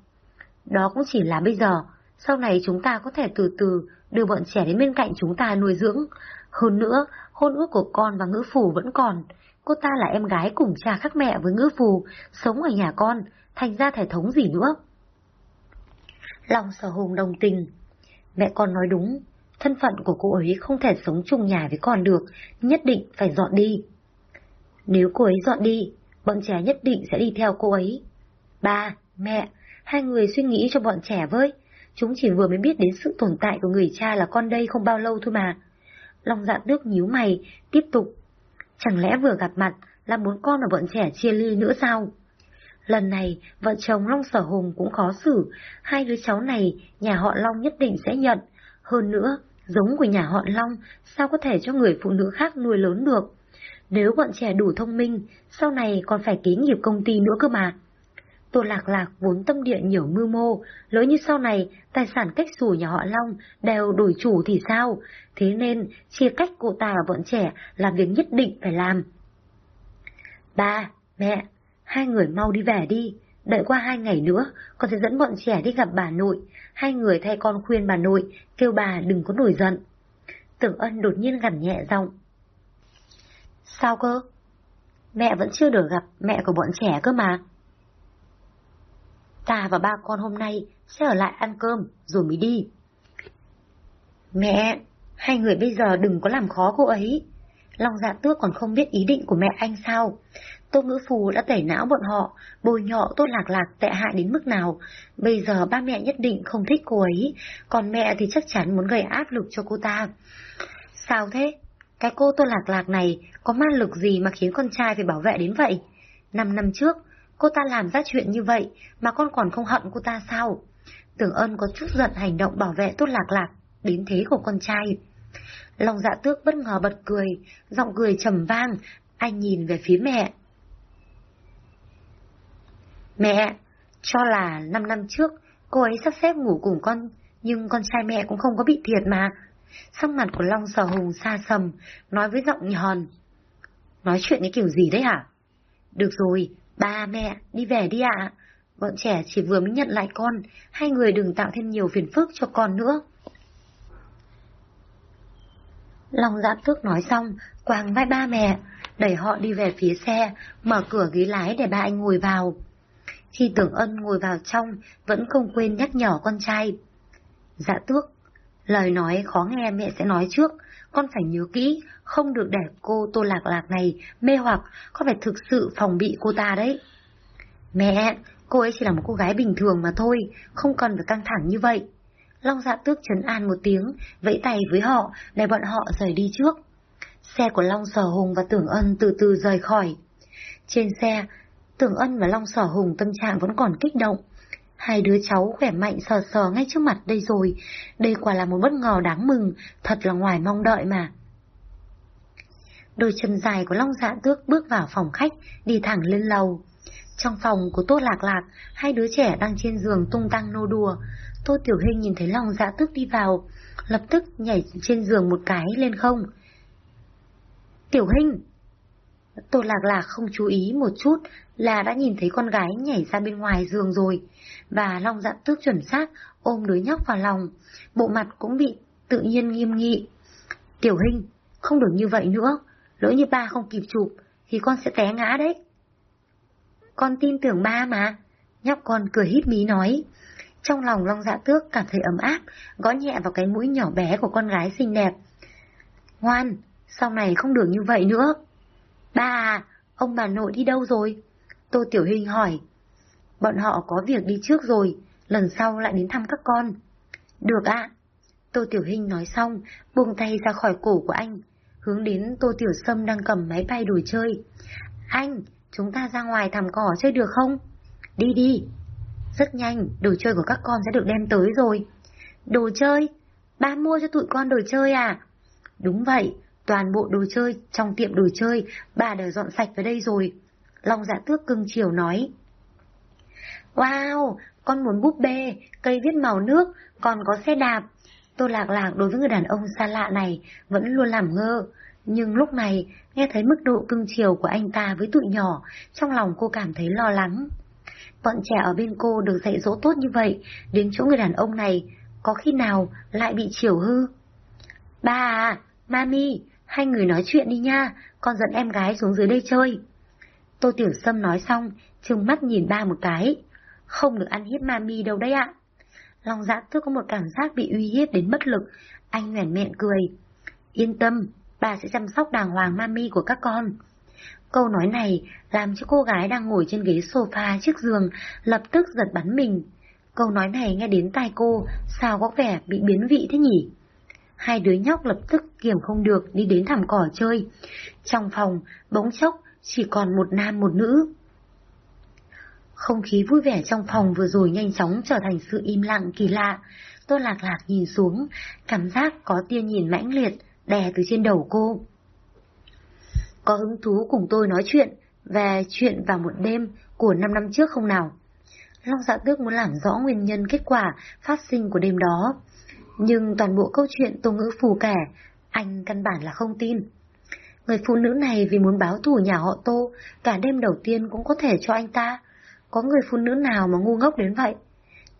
Đó cũng chỉ là bây giờ, sau này chúng ta có thể từ từ đưa bọn trẻ đến bên cạnh chúng ta nuôi dưỡng, Hơn nữa, hôn ước của con và ngữ phù vẫn còn. Cô ta là em gái cùng cha khác mẹ với ngữ phù, sống ở nhà con, thành ra thể thống gì nữa. Lòng sở hùng đồng tình. Mẹ con nói đúng, thân phận của cô ấy không thể sống chung nhà với con được, nhất định phải dọn đi. Nếu cô ấy dọn đi, bọn trẻ nhất định sẽ đi theo cô ấy. Ba, mẹ, hai người suy nghĩ cho bọn trẻ với. Chúng chỉ vừa mới biết đến sự tồn tại của người cha là con đây không bao lâu thôi mà. Long dạ tước nhíu mày, tiếp tục. Chẳng lẽ vừa gặp mặt là muốn con và bọn trẻ chia ly nữa sao? Lần này, vợ chồng Long Sở Hùng cũng khó xử, hai đứa cháu này nhà họ Long nhất định sẽ nhận. Hơn nữa, giống của nhà họ Long, sao có thể cho người phụ nữ khác nuôi lớn được? Nếu bọn trẻ đủ thông minh, sau này còn phải kế nghiệp công ty nữa cơ mà. Tô Lạc Lạc vốn tâm địa nhiều mưu mô, lỡ như sau này tài sản cách xù nhà họ Long đều đổi chủ thì sao? Thế nên chia cách cô ta và bọn trẻ là việc nhất định phải làm. Ba, mẹ, hai người mau đi về đi. Đợi qua hai ngày nữa, con sẽ dẫn bọn trẻ đi gặp bà nội. Hai người thay con khuyên bà nội, kêu bà đừng có nổi giận. Tưởng ân đột nhiên gằn nhẹ giọng. Sao cơ? Mẹ vẫn chưa được gặp mẹ của bọn trẻ cơ mà. Ta và ba con hôm nay sẽ ở lại ăn cơm rồi mới đi. Mẹ, hai người bây giờ đừng có làm khó cô ấy. Long dạ tước còn không biết ý định của mẹ anh sao. Tô ngữ phù đã tẩy não bọn họ, bồi nhọ tốt lạc lạc tệ hại đến mức nào. Bây giờ ba mẹ nhất định không thích cô ấy, còn mẹ thì chắc chắn muốn gây áp lực cho cô ta. Sao thế? Cái cô Tô Lạc Lạc này có ma lực gì mà khiến con trai phải bảo vệ đến vậy? Năm năm trước, cô ta làm ra chuyện như vậy mà con còn không hận cô ta sao? Tưởng ơn có chút giận hành động bảo vệ tốt Lạc Lạc đến thế của con trai. Lòng dạ tước bất ngờ bật cười, giọng cười trầm vang, anh nhìn về phía mẹ. Mẹ, cho là năm năm trước, cô ấy sắp xếp ngủ cùng con, nhưng con trai mẹ cũng không có bị thiệt mà. Sắc mặt của Long Sở Hùng xa sầm, nói với giọng nhòn. Nói chuyện cái kiểu gì đấy hả? Được rồi, ba mẹ, đi về đi ạ. Bọn trẻ chỉ vừa mới nhận lại con, hai người đừng tạo thêm nhiều phiền phức cho con nữa. Long giã tước nói xong, quàng vai ba mẹ, đẩy họ đi về phía xe, mở cửa ghế lái để ba anh ngồi vào. Khi tưởng ân ngồi vào trong, vẫn không quên nhắc nhở con trai. Dạ tước, Lời nói khó nghe mẹ sẽ nói trước, con phải nhớ kỹ, không được để cô Tô Lạc Lạc này mê hoặc, con phải thực sự phòng bị cô ta đấy. Mẹ, cô ấy chỉ là một cô gái bình thường mà thôi, không cần phải căng thẳng như vậy. Long dạ tước trấn an một tiếng, vẫy tay với họ để bọn họ rời đi trước. Xe của Long Sở Hùng và Tưởng Ân từ từ rời khỏi. Trên xe, Tưởng Ân và Long Sở Hùng tâm trạng vẫn còn kích động, Hai đứa cháu khỏe mạnh sờ sờ ngay trước mặt đây rồi. Đây quả là một bất ngờ đáng mừng, thật là ngoài mong đợi mà. Đôi chân dài của Long Dạ Tước bước vào phòng khách, đi thẳng lên lầu. Trong phòng của Tô Lạc Lạc, hai đứa trẻ đang trên giường tung tăng nô đùa. Tô Tiểu Hình nhìn thấy Long Dạ Tước đi vào, lập tức nhảy trên giường một cái lên không. Tiểu Hình! Tô Lạc Lạc không chú ý một chút là đã nhìn thấy con gái nhảy ra bên ngoài giường rồi và Long dặn tước chuẩn xác ôm đứa nhóc vào lòng, bộ mặt cũng bị tự nhiên nghiêm nghị. Tiểu hình, không được như vậy nữa, lỡ như ba không kịp chụp thì con sẽ té ngã đấy. Con tin tưởng ba mà, nhóc con cười hít mí nói. Trong lòng Long dạ tước cảm thấy ấm áp, gõ nhẹ vào cái mũi nhỏ bé của con gái xinh đẹp. Ngoan, sau này không được như vậy nữa. Ba à, ông bà nội đi đâu rồi? Tô Tiểu Hình hỏi. Bọn họ có việc đi trước rồi, lần sau lại đến thăm các con. Được ạ. Tô Tiểu Hinh nói xong, buông tay ra khỏi cổ của anh, hướng đến Tô Tiểu Sâm đang cầm máy bay đồ chơi. Anh, chúng ta ra ngoài thảm cỏ chơi được không? Đi đi. Rất nhanh, đồ chơi của các con sẽ được đem tới rồi. Đồ chơi? Ba mua cho tụi con đồ chơi à? Đúng vậy, toàn bộ đồ chơi trong tiệm đồ chơi, bà đều dọn sạch vào đây rồi. Long dạ tước cưng chiều nói. Wow, con muốn búp bê, cây viết màu nước, còn có xe đạp. Tô Lạc Lạc đối với người đàn ông xa lạ này vẫn luôn làm ngơ. Nhưng lúc này, nghe thấy mức độ cưng chiều của anh ta với tụi nhỏ, trong lòng cô cảm thấy lo lắng. Bọn trẻ ở bên cô được dạy dỗ tốt như vậy, đến chỗ người đàn ông này, có khi nào lại bị chiều hư? Ba à, Mami, hai người nói chuyện đi nha, con dẫn em gái xuống dưới đây chơi. Tô Tiểu Sâm nói xong, trừng mắt nhìn ba một cái. Không được ăn hiếp mami đâu đấy ạ. Long dạ tước có một cảm giác bị uy hiếp đến bất lực, anh nhoẻn miệng cười. Yên tâm, bà sẽ chăm sóc đàng hoàng mami của các con. Câu nói này làm cho cô gái đang ngồi trên ghế sofa trước giường lập tức giật bắn mình. Câu nói này nghe đến tai cô, sao có vẻ bị biến vị thế nhỉ? Hai đứa nhóc lập tức kiềm không được đi đến thảm cỏ chơi. Trong phòng, bỗng chốc, chỉ còn một nam một nữ. Không khí vui vẻ trong phòng vừa rồi nhanh chóng trở thành sự im lặng kỳ lạ. Tôi lạc lạc nhìn xuống, cảm giác có tia nhìn mãnh liệt, đè từ trên đầu cô. Có hứng thú cùng tôi nói chuyện về chuyện vào một đêm của năm năm trước không nào? Long dạ tước muốn làm rõ nguyên nhân kết quả phát sinh của đêm đó. Nhưng toàn bộ câu chuyện tô ngữ phù kể, anh căn bản là không tin. Người phụ nữ này vì muốn báo thù nhà họ tô, cả đêm đầu tiên cũng có thể cho anh ta. Có người phụ nữ nào mà ngu ngốc đến vậy?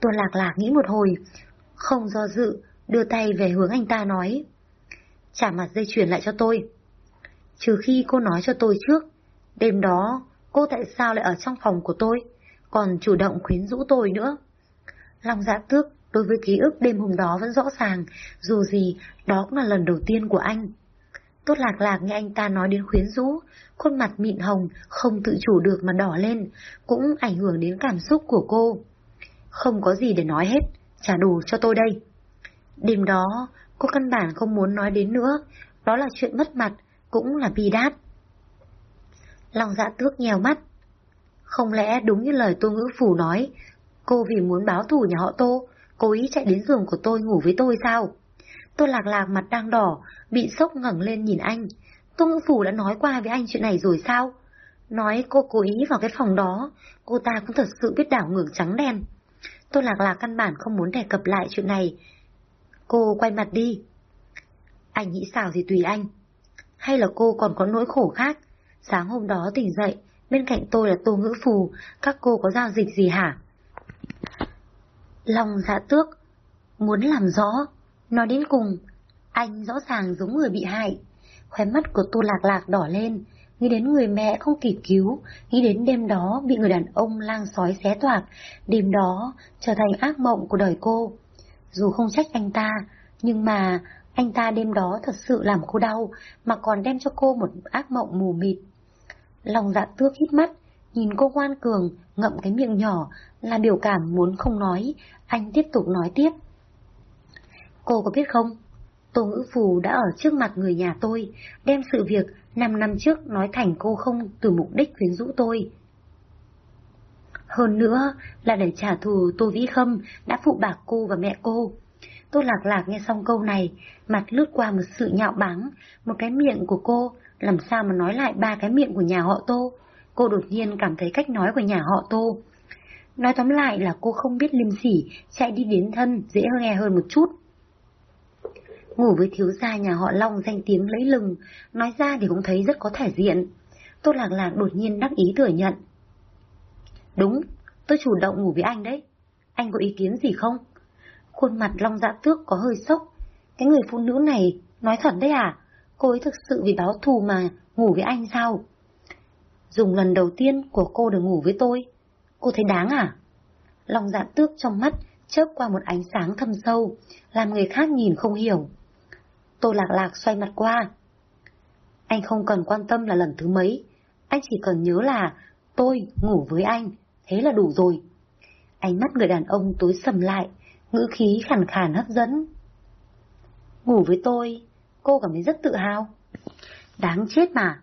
Tôi lạc lạc nghĩ một hồi, không do dự, đưa tay về hướng anh ta nói. Trả mặt dây chuyền lại cho tôi. Trừ khi cô nói cho tôi trước, đêm đó cô tại sao lại ở trong phòng của tôi, còn chủ động khuyến rũ tôi nữa. Lòng dạ tước đối với ký ức đêm hôm đó vẫn rõ ràng, dù gì đó cũng là lần đầu tiên của anh. Tốt lạc lạc nghe anh ta nói đến khuyến rũ, khuôn mặt mịn hồng, không tự chủ được mà đỏ lên, cũng ảnh hưởng đến cảm xúc của cô. Không có gì để nói hết, trả đủ cho tôi đây. Đêm đó, cô căn bản không muốn nói đến nữa, đó là chuyện mất mặt, cũng là bi đát. Lòng dạ tước nhèo mắt. Không lẽ đúng như lời tô ngữ phủ nói, cô vì muốn báo thù nhà họ tô, cố ý chạy đến giường của tôi ngủ với tôi sao? Tôi lạc lạc mặt đang đỏ, bị sốc ngẩng lên nhìn anh. Tô ngữ phủ đã nói qua với anh chuyện này rồi sao? Nói cô cố ý vào cái phòng đó, cô ta cũng thật sự biết đảo ngược trắng đen. Tôi lạc lạc căn bản không muốn đề cập lại chuyện này. Cô quay mặt đi. Anh nghĩ sao thì tùy anh. Hay là cô còn có nỗi khổ khác? Sáng hôm đó tỉnh dậy, bên cạnh tôi là Tô Ngữ Phù, các cô có giao dịch gì hả? Lòng dạ tước, muốn làm rõ, nói đến cùng, anh rõ ràng giống người bị hại. Khóe mắt của Tô Lạc Lạc đỏ lên, nghĩ đến người mẹ không kịp cứu, nghĩ đến đêm đó bị người đàn ông lang sói xé toạc, đêm đó trở thành ác mộng của đời cô. Dù không trách anh ta, nhưng mà anh ta đêm đó thật sự làm cô đau, mà còn đem cho cô một ác mộng mù mịt. Lòng dạ tước hít mắt, nhìn cô ngoan cường, ngậm cái miệng nhỏ, là biểu cảm muốn không nói, anh tiếp tục nói tiếp. Cô có biết không, Tô Ngữ Phù đã ở trước mặt người nhà tôi, đem sự việc 5 năm trước nói thành cô không từ mục đích quyến rũ tôi. Hơn nữa là để trả thù Tô Vĩ Khâm đã phụ bạc cô và mẹ cô. Tô Lạc Lạc nghe xong câu này, mặt lướt qua một sự nhạo báng, một cái miệng của cô, làm sao mà nói lại ba cái miệng của nhà họ Tô. Cô đột nhiên cảm thấy cách nói của nhà họ Tô. Nói tóm lại là cô không biết liêm sỉ, chạy đi đến thân, dễ nghe hơn một chút. Ngủ với thiếu gia nhà họ Long danh tiếng lấy lừng, nói ra thì cũng thấy rất có thể diện. Tô Lạc Lạc đột nhiên đắc ý thừa nhận. Đúng, tôi chủ động ngủ với anh đấy. Anh có ý kiến gì không? Khuôn mặt Long Dạ Tước có hơi sốc. Cái người phụ nữ này, nói thật đấy à? Cô ấy thực sự vì báo thù mà ngủ với anh sao? Dùng lần đầu tiên của cô được ngủ với tôi. Cô thấy đáng à? Long Dạ Tước trong mắt chớp qua một ánh sáng thâm sâu, làm người khác nhìn không hiểu. Tô Lạc Lạc xoay mặt qua. Anh không cần quan tâm là lần thứ mấy, anh chỉ cần nhớ là tôi ngủ với anh, thế là đủ rồi. Ánh mắt người đàn ông tối sầm lại, ngữ khí khàn khàn hấp dẫn. Ngủ với tôi, cô cảm thấy rất tự hào. Đáng chết mà,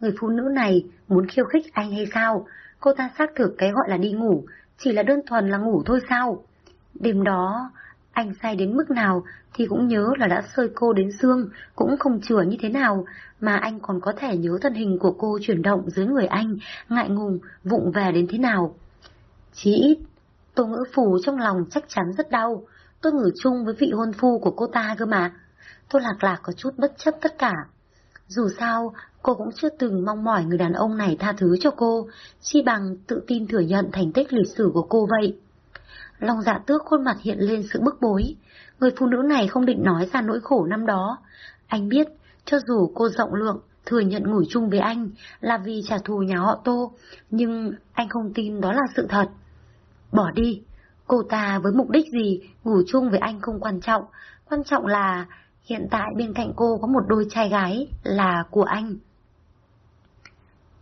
người phụ nữ này muốn khiêu khích anh hay sao? Cô ta xác thực cái gọi là đi ngủ, chỉ là đơn thuần là ngủ thôi sao? Đêm đó, anh say đến mức nào thì cũng nhớ là đã sơi cô đến xương, cũng không chừa như thế nào, mà anh còn có thể nhớ thân hình của cô chuyển động dưới người anh, ngại ngùng, vụng về đến thế nào. Chí ít, Tô ngữ phù trong lòng chắc chắn rất đau, tôi ngửi chung với vị hôn phu của cô ta cơ mà. Tôi lạc lạc có chút bất chấp tất cả. Dù sao, cô cũng chưa từng mong mỏi người đàn ông này tha thứ cho cô, chi bằng tự tin thừa nhận thành tích lịch sử của cô vậy. Long dạ tước khuôn mặt hiện lên sự bức bối. Người phụ nữ này không định nói ra nỗi khổ năm đó. Anh biết, Cho dù cô rộng lượng, thừa nhận ngủ chung với anh là vì trả thù nhà họ Tô, nhưng anh không tin đó là sự thật. Bỏ đi, cô ta với mục đích gì ngủ chung với anh không quan trọng, quan trọng là hiện tại bên cạnh cô có một đôi trai gái là của anh.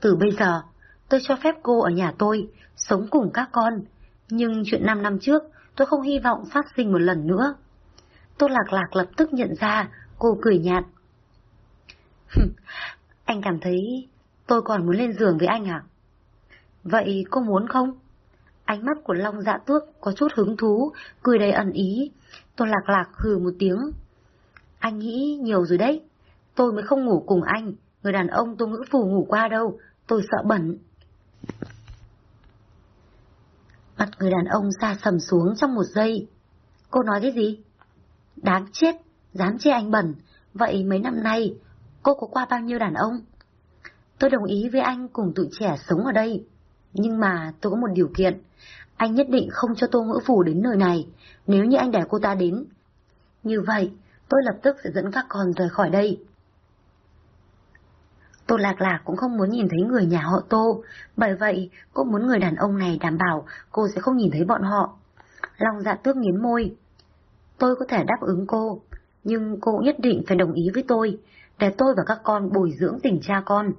Từ bây giờ, tôi cho phép cô ở nhà tôi, sống cùng các con, nhưng chuyện 5 năm trước tôi không hy vọng phát sinh một lần nữa. Tô Lạc Lạc lập tức nhận ra, cô cười nhạt. anh cảm thấy tôi còn muốn lên giường với anh à? Vậy cô muốn không? Ánh mắt của Long dạ tước có chút hứng thú, cười đầy ẩn ý. Tô Lạc Lạc hừ một tiếng. Anh nghĩ nhiều rồi đấy. Tôi mới không ngủ cùng anh, người đàn ông tôi ngữ phù ngủ qua đâu, tôi sợ bẩn. Mặt người đàn ông xa sầm xuống trong một giây. Cô nói cái gì? Đáng chết, dám chê anh bẩn. Vậy mấy năm nay, cô có qua bao nhiêu đàn ông? Tôi đồng ý với anh cùng tụi trẻ sống ở đây. Nhưng mà tôi có một điều kiện. Anh nhất định không cho Tô Ngữ Phủ đến nơi này, nếu như anh để cô ta đến. Như vậy, tôi lập tức sẽ dẫn các con rời khỏi đây. Tô Lạc Lạc cũng không muốn nhìn thấy người nhà họ Tô, bởi vậy cô muốn người đàn ông này đảm bảo cô sẽ không nhìn thấy bọn họ. Long dạ tước nghiến môi. Tôi có thể đáp ứng cô, nhưng cô nhất định phải đồng ý với tôi, để tôi và các con bồi dưỡng tình cha con.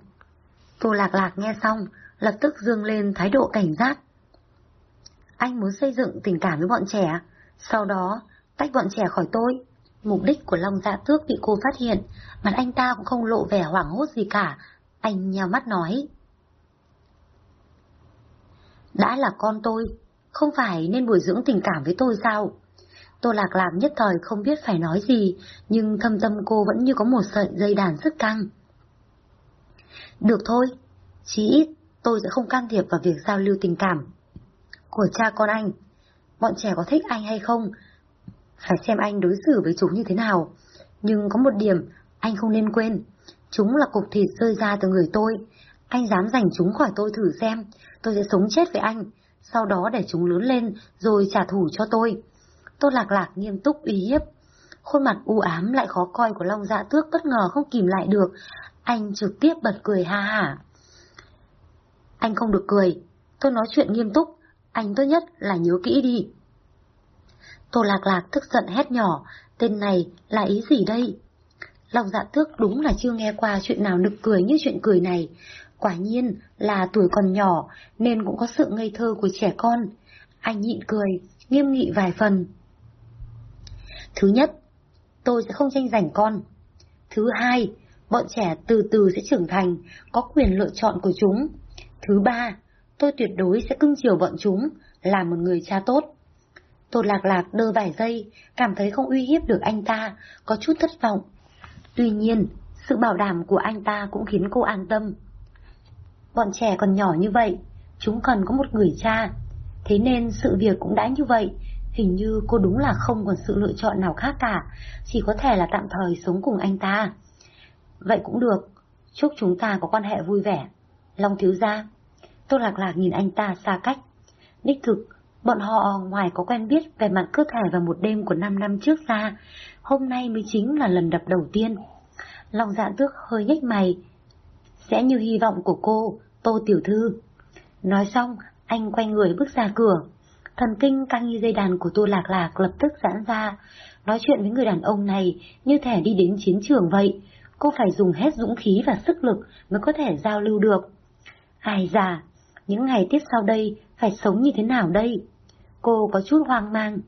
Tô Lạc Lạc nghe xong, lập tức dương lên thái độ cảnh giác. Anh muốn xây dựng tình cảm với bọn trẻ, sau đó tách bọn trẻ khỏi tôi. Mục đích của Long Dạ Tước bị cô phát hiện, mặt anh ta cũng không lộ vẻ hoảng hốt gì cả. Anh nhào mắt nói. Đã là con tôi, không phải nên bồi dưỡng tình cảm với tôi sao? Tô Lạc làm nhất thời không biết phải nói gì, nhưng thâm tâm cô vẫn như có một sợi dây đàn rất căng. Được thôi, chí ít tôi sẽ không can thiệp vào việc giao lưu tình cảm. Của cha con anh, bọn trẻ có thích anh hay không phải xem anh đối xử với chúng như thế nào. Nhưng có một điểm, anh không nên quên. Chúng là cục thịt rơi ra từ người tôi. Anh dám giành chúng khỏi tôi thử xem, tôi sẽ sống chết với anh. Sau đó để chúng lớn lên, rồi trả thù cho tôi. Tôi lạc lạc nghiêm túc uy hiếp. Khuôn mặt u ám lại khó coi của Long Dạ Tước bất ngờ không kìm lại được. Anh trực tiếp bật cười ha hả. Anh không được cười. Tôi nói chuyện nghiêm túc. Anh tốt nhất là nhớ kỹ đi. Tô Lạc Lạc tức giận hét nhỏ, tên này là ý gì đây? Lòng dạ tước đúng là chưa nghe qua chuyện nào nực cười như chuyện cười này. Quả nhiên là tuổi còn nhỏ nên cũng có sự ngây thơ của trẻ con. Anh nhịn cười, nghiêm nghị vài phần. Thứ nhất, tôi sẽ không tranh giành con. Thứ hai, bọn trẻ từ từ sẽ trưởng thành, có quyền lựa chọn của chúng. Thứ ba, tôi tuyệt đối sẽ cưng chiều bọn chúng, là một người cha tốt. Tô Lạc Lạc đơ vài giây, cảm thấy không uy hiếp được anh ta, có chút thất vọng. Tuy nhiên, sự bảo đảm của anh ta cũng khiến cô an tâm. Bọn trẻ còn nhỏ như vậy, chúng cần có một người cha. Thế nên sự việc cũng đã như vậy, hình như cô đúng là không còn sự lựa chọn nào khác cả, chỉ có thể là tạm thời sống cùng anh ta. Vậy cũng được, chúc chúng ta có quan hệ vui vẻ. Long thiếu gia. Tô Lạc Lạc nhìn anh ta xa cách. Đích thực, Bọn họ ngoài có quen biết về mặt cơ thể vào một đêm của 5 năm trước ra, hôm nay mới chính là lần đập đầu tiên. lòng dạ tước hơi nhếch mày. Sẽ như hy vọng của cô, Tô Tiểu Thư. Nói xong, anh quay người bước ra cửa. Thần kinh căng như dây đàn của Tô Lạc Lạc lập tức giãn ra. Nói chuyện với người đàn ông này như thể đi đến chiến trường vậy. Cô phải dùng hết dũng khí và sức lực mới có thể giao lưu được. Ai già, những ngày tiếp sau đây phải sống như thế nào đây? Cô có chút hoang mang.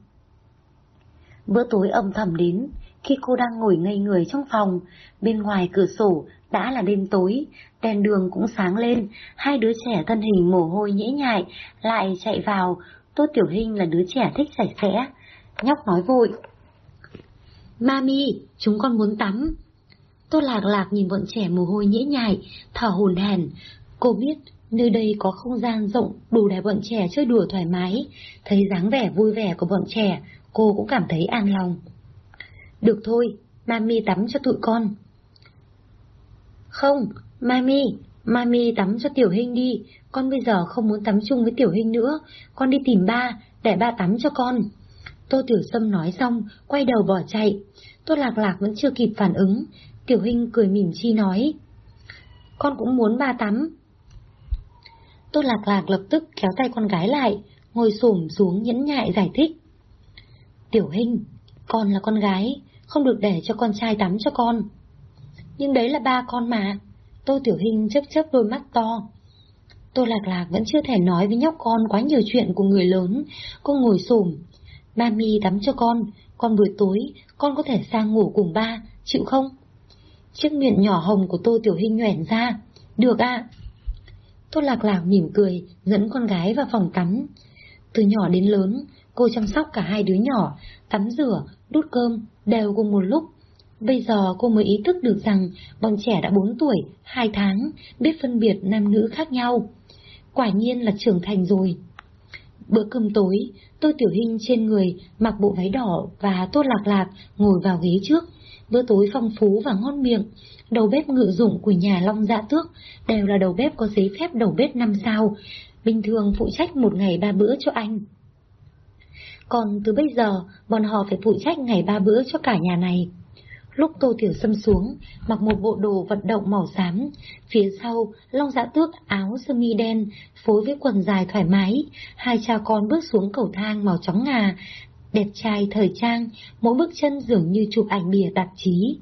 Bữa tối âm thầm đến, khi cô đang ngồi ngây người trong phòng, bên ngoài cửa sổ đã là đêm tối, đèn đường cũng sáng lên, hai đứa trẻ thân hình mồ hôi nhễ nhại lại chạy vào, Tô Tiểu Hình là đứa trẻ thích sạch sẽ. Nhóc nói vội. Mami, chúng con muốn tắm. Tô Lạc Lạc nhìn bọn trẻ mồ hôi nhễ nhại, thở hồn hèn. Cô biết Nơi đây có không gian rộng đủ để bọn trẻ chơi đùa thoải mái. Thấy dáng vẻ vui vẻ của bọn trẻ, cô cũng cảm thấy an lòng. Được thôi, mami tắm cho tụi con. Không, mami, mami tắm cho tiểu hình đi, con bây giờ không muốn tắm chung với tiểu hình nữa, con đi tìm ba, để ba tắm cho con. Tô Tiểu Sâm nói xong, quay đầu bỏ chạy. Tô Lạc Lạc vẫn chưa kịp phản ứng, Tiểu Hinh cười mỉm chi nói. Con cũng muốn ba tắm. Tô Lạc Lạc lập tức kéo tay con gái lại, ngồi xổm xuống nhẫn nhại giải thích. Tiểu Hinh, con là con gái, không được để cho con trai tắm cho con. Nhưng đấy là ba con mà. Tô Tiểu Hinh chớp chớp đôi mắt to. Tô Lạc Lạc vẫn chưa thể nói với nhóc con quá nhiều chuyện của người lớn. Cô ngồi xổm. Mami tắm cho con, con buổi tối con có thể sang ngủ cùng ba, chịu không? Chiếc miệng nhỏ hồng của Tô Tiểu Hinh nhoẻn ra. Được ạ. Tô Lạc Lạc mỉm cười, dẫn con gái vào phòng tắm. Từ nhỏ đến lớn, cô chăm sóc cả hai đứa nhỏ, tắm rửa, đút cơm, đều cùng một lúc. Bây giờ cô mới ý thức được rằng bọn trẻ đã 4 tuổi, 2 tháng, biết phân biệt nam nữ khác nhau. Quả nhiên là trưởng thành rồi. Bữa cơm tối, tôi tiểu hình trên người mặc bộ váy đỏ và tốt lạc lạc ngồi vào ghế trước. Bữa tối phong phú và ngon miệng. Đầu bếp ngự dụng của nhà Long Dạ Tước đều là đầu bếp có giấy phép đầu bếp năm sao, bình thường phụ trách một ngày ba bữa cho anh. Còn từ bây giờ, bọn họ phải phụ trách ngày ba bữa cho cả nhà này. Lúc Tô Tiểu Sâm xuống, mặc một bộ đồ vận động màu xám, phía sau, Long Dạ Tước áo sơ mi đen, phối với quần dài thoải mái, hai cha con bước xuống cầu thang màu trắng ngà, đẹp trai thời trang, mỗi bước chân dường như chụp ảnh bìa tạp chí.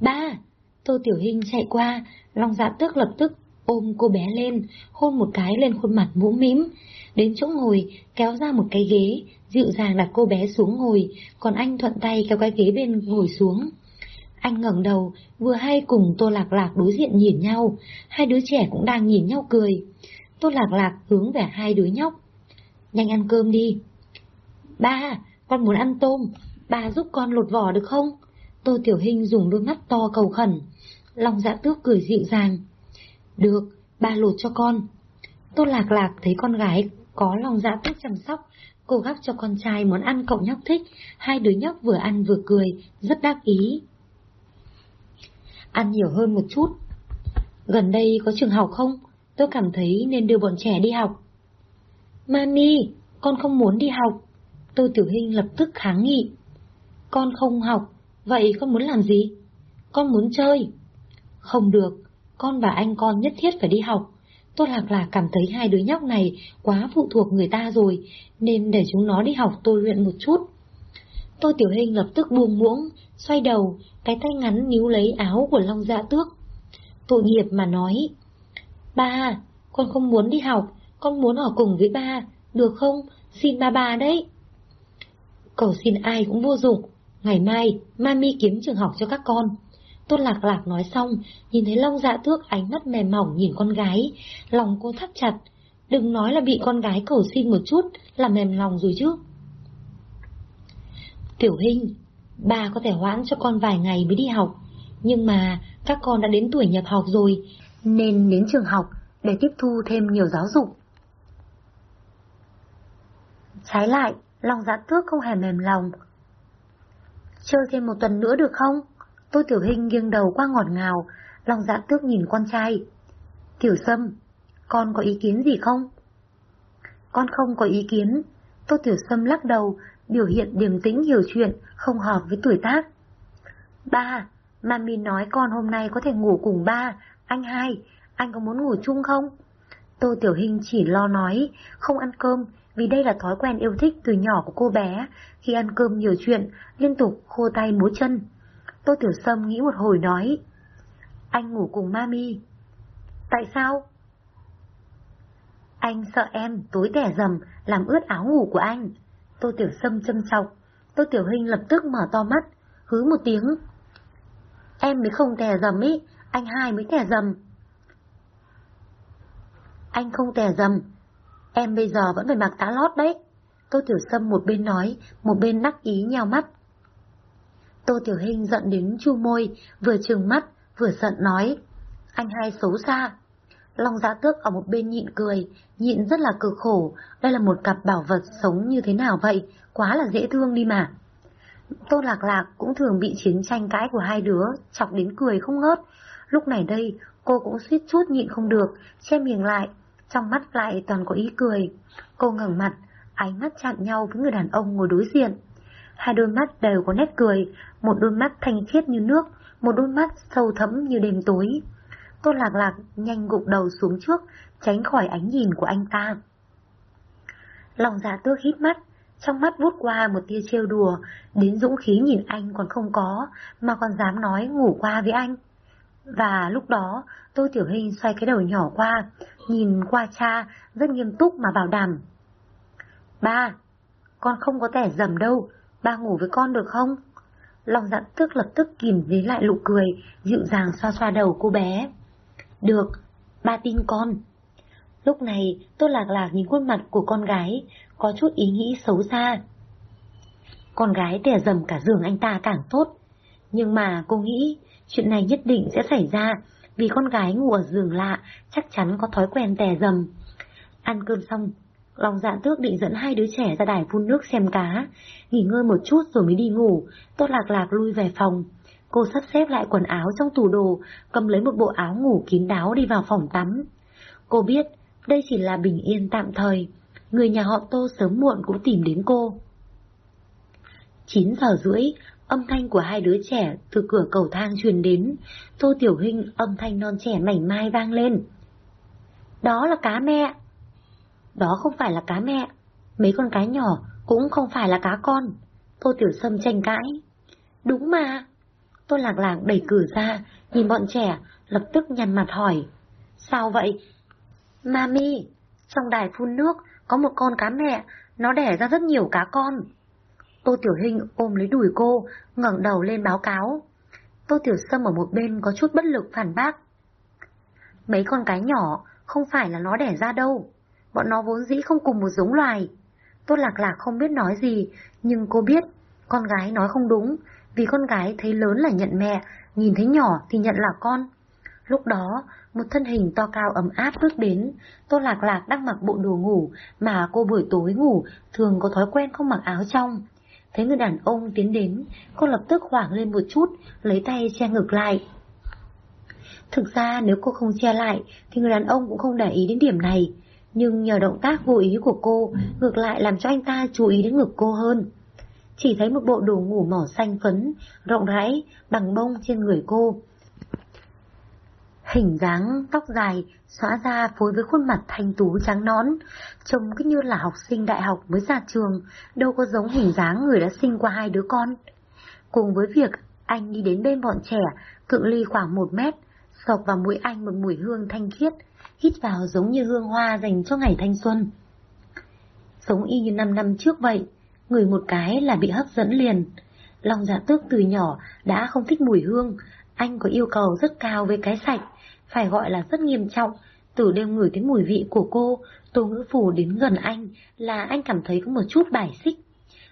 Ba! Tô Tiểu Hinh chạy qua, Long Dạ Tước lập tức ôm cô bé lên, hôn một cái lên khuôn mặt mũm mĩm, đến chỗ ngồi, kéo ra một cái ghế, dịu dàng đặt cô bé xuống ngồi, còn anh thuận tay kéo cái ghế bên ngồi xuống. Anh ngẩng đầu, vừa hay cùng Tô Lạc Lạc đối diện nhìn nhau, hai đứa trẻ cũng đang nhìn nhau cười. Tô Lạc Lạc hướng về hai đứa nhóc. Nhanh ăn cơm đi. Ba, con muốn ăn tôm, ba giúp con lột vỏ được không? Tô Tiểu Hinh dùng đôi mắt to cầu khẩn. Long dạ tước cười dịu dàng. Được, ba lột cho con. Tô Lạc Lạc thấy con gái có lòng dạ tước chăm sóc, cô gắp cho con trai món ăn cậu nhóc thích, hai đứa nhóc vừa ăn vừa cười, rất đắc ý. Ăn nhiều hơn một chút. Gần đây có trường học không? Tôi cảm thấy nên đưa bọn trẻ đi học. Mami, con không muốn đi học. Tô Tiểu Hinh lập tức kháng nghị. Con không học, vậy con muốn làm gì? Con muốn chơi. Không được, con và anh con nhất thiết phải đi học. tôi Lạc là cảm thấy hai đứa nhóc này quá phụ thuộc người ta rồi, nên để chúng nó đi học tôi luyện một chút. tôi Tiểu Hình lập tức buông muỗng, xoay đầu, cái tay ngắn níu lấy áo của Long Dạ Tước. Tội nghiệp mà nói, Ba, con không muốn đi học, con muốn ở cùng với ba, được không? Xin ba bà đấy. Cầu xin ai cũng vô dụng, ngày mai, mami kiếm trường học cho các con. Tôn Lạc Lạc nói xong, nhìn thấy Long Dạ Tước ánh mắt mềm mỏng nhìn con gái, lòng cô thắt chặt. Đừng nói là bị con gái cầu xin một chút là mềm lòng rồi chứ. Tiểu Hinh, bà có thể hoãn cho con vài ngày mới đi học, nhưng mà các con đã đến tuổi nhập học rồi, nên đến trường học để tiếp thu thêm nhiều giáo dục. Trái lại, Long Dạ Tước không hề mềm lòng. Chơi thêm một tuần nữa được không? tôi Tiểu hình nghiêng đầu qua ngọt ngào, lòng dạ tước nhìn con trai. Tiểu Sâm, con có ý kiến gì không? Con không có ý kiến. Tô Tiểu Sâm lắc đầu, biểu hiện điềm tĩnh hiểu chuyện, không hợp với tuổi tác. Ba, Mami nói con hôm nay có thể ngủ cùng ba, anh hai, anh có muốn ngủ chung không? Tô Tiểu hình chỉ lo nói, không ăn cơm, vì đây là thói quen yêu thích từ nhỏ của cô bé, khi ăn cơm nhiều chuyện, liên tục khô tay múa chân. Tô Tiểu Sâm nghĩ một hồi nói. Anh ngủ cùng mami. Tại sao? Anh sợ em tối tẻ dầm làm ướt áo ngủ của anh. Tô Tiểu Sâm châm chọc. Tô Tiểu Hinh lập tức mở to mắt, hứ một tiếng. Em mới không tè dầm ý, anh hai mới tè dầm. Anh không tè dầm, em bây giờ vẫn phải mặc tá lót đấy. Tô Tiểu Sâm một bên nói, một bên nắc ý nhào mắt. Tô Tiểu Hinh giận đến chu môi, vừa trừng mắt, vừa giận nói. Anh hai xấu xa. Long Giá Tước ở một bên nhịn cười, nhịn rất là cực khổ, đây là một cặp bảo vật sống như thế nào vậy, quá là dễ thương đi mà. Tô Lạc Lạc cũng thường bị chiến tranh cãi của hai đứa, chọc đến cười không ngớt. Lúc này đây, cô cũng suýt chút nhịn không được, che miệng lại, trong mắt lại toàn có ý cười. Cô ngẩng mặt, ánh mắt chạm nhau với người đàn ông ngồi đối diện hai đôi mắt đều có nét cười, một đôi mắt thanh khiết như nước, một đôi mắt sâu thẫm như đêm tối. Tô Lạc Lạc nhanh gục đầu xuống trước, tránh khỏi ánh nhìn của anh ta. Lòng giả dạ tước hít mắt, trong mắt vút qua một tia trêu đùa, đến dũng khí nhìn anh còn không có, mà còn dám nói ngủ qua với anh. Và lúc đó, Tô Tiểu Hình xoay cái đầu nhỏ qua, nhìn qua cha, rất nghiêm túc mà bảo đảm. Ba, con không có tẻ dầm đâu, ba ngủ với con được không? Lòng dặn dạ tức lập tức kìm dưới lại nụ cười, dịu dàng xoa xoa đầu cô bé. Được, ba tin con. Lúc này, tôi Lạc Lạc nhìn khuôn mặt của con gái, có chút ý nghĩ xấu xa. Con gái tẻ dầm cả giường anh ta càng tốt. Nhưng mà cô nghĩ chuyện này nhất định sẽ xảy ra vì con gái ngủ ở giường lạ chắc chắn có thói quen tè dầm. Ăn cơm xong, Lòng dạ tước định dẫn hai đứa trẻ ra đài phun nước xem cá, nghỉ ngơi một chút rồi mới đi ngủ, Tốt lạc lạc lui về phòng. Cô sắp xếp lại quần áo trong tủ đồ, cầm lấy một bộ áo ngủ kín đáo đi vào phòng tắm. Cô biết đây chỉ là bình yên tạm thời, người nhà họ Tô sớm muộn cũng tìm đến cô. 9 giờ rưỡi, âm thanh của hai đứa trẻ từ cửa cầu thang truyền đến, Tô Tiểu Hinh âm thanh non trẻ mảnh mai vang lên. Đó là cá mẹ. Đó không phải là cá mẹ, mấy con cá nhỏ cũng không phải là cá con. Tô Tiểu Sâm tranh cãi. Đúng mà. Tô Lạc Lạc đẩy cửa ra, nhìn bọn trẻ, lập tức nhăn mặt hỏi. Sao vậy? Mami, trong đài phun nước có một con cá mẹ, nó đẻ ra rất nhiều cá con. Tô Tiểu Hinh ôm lấy đùi cô, ngẩng đầu lên báo cáo. Tô Tiểu Sâm ở một bên có chút bất lực phản bác. Mấy con cái nhỏ không phải là nó đẻ ra đâu, bọn nó vốn dĩ không cùng một giống loài. Tô lạc lạc không biết nói gì, nhưng cô biết, con gái nói không đúng, vì con gái thấy lớn là nhận mẹ, nhìn thấy nhỏ thì nhận là con. Lúc đó, một thân hình to cao ấm áp bước đến, Tô Lạc Lạc đang mặc bộ đồ ngủ mà cô buổi tối ngủ thường có thói quen không mặc áo trong. Thấy người đàn ông tiến đến, cô lập tức hoảng lên một chút, lấy tay che ngực lại. Thực ra nếu cô không che lại thì người đàn ông cũng không để ý đến điểm này, nhưng nhờ động tác vô ý của cô, ngược lại làm cho anh ta chú ý đến ngực cô hơn. Chỉ thấy một bộ đồ ngủ màu xanh phấn, rộng rãi, bằng bông trên người cô. Hình dáng, tóc dài, xóa ra phối với khuôn mặt thanh tú trắng nón, trông cứ như là học sinh đại học mới ra trường, đâu có giống hình dáng người đã sinh qua hai đứa con. Cùng với việc anh đi đến bên bọn trẻ, cự ly khoảng một mét, sộc vào mũi anh một mùi hương thanh khiết, hít vào giống như hương hoa dành cho ngày thanh xuân. Sống y như năm năm trước vậy, người một cái là bị hấp dẫn liền. Long giả tước từ nhỏ đã không thích mùi hương, anh có yêu cầu rất cao với cái sạch, phải gọi là rất nghiêm trọng. Từ đêm ngửi thấy mùi vị của cô, Tô Ngữ Phủ đến gần anh là anh cảm thấy có một chút bài xích.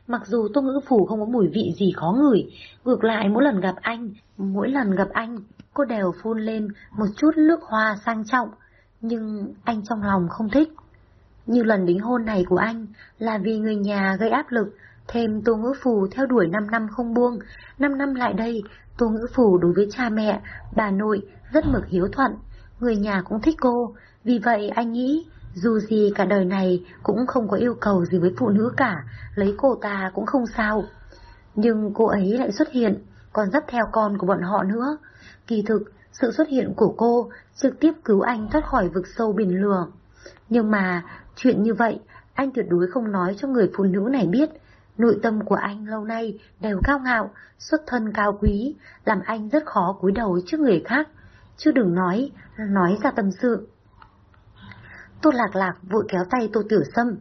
Mặc dù Tô Ngữ Phủ không có mùi vị gì khó ngửi, ngược lại mỗi lần gặp anh, mỗi lần gặp anh, cô đều phun lên một chút nước hoa sang trọng, nhưng anh trong lòng không thích. Như lần đính hôn này của anh là vì người nhà gây áp lực, thêm Tô Ngữ Phù theo đuổi 5 năm không buông, 5 năm lại đây, Tô Ngữ phủ đối với cha mẹ, bà nội rất mực hiếu thuận, người nhà cũng thích cô, vì vậy anh nghĩ dù gì cả đời này cũng không có yêu cầu gì với phụ nữ cả, lấy cô ta cũng không sao. Nhưng cô ấy lại xuất hiện, còn dắt theo con của bọn họ nữa. Kỳ thực, sự xuất hiện của cô trực tiếp cứu anh thoát khỏi vực sâu biển lửa. Nhưng mà, chuyện như vậy, anh tuyệt đối không nói cho người phụ nữ này biết. Nội tâm của anh lâu nay đều cao ngạo, xuất thân cao quý, làm anh rất khó cúi đầu trước người khác. Chứ đừng nói, nói ra tâm sự. Tô lạc lạc vội kéo tay tô tiểu sâm.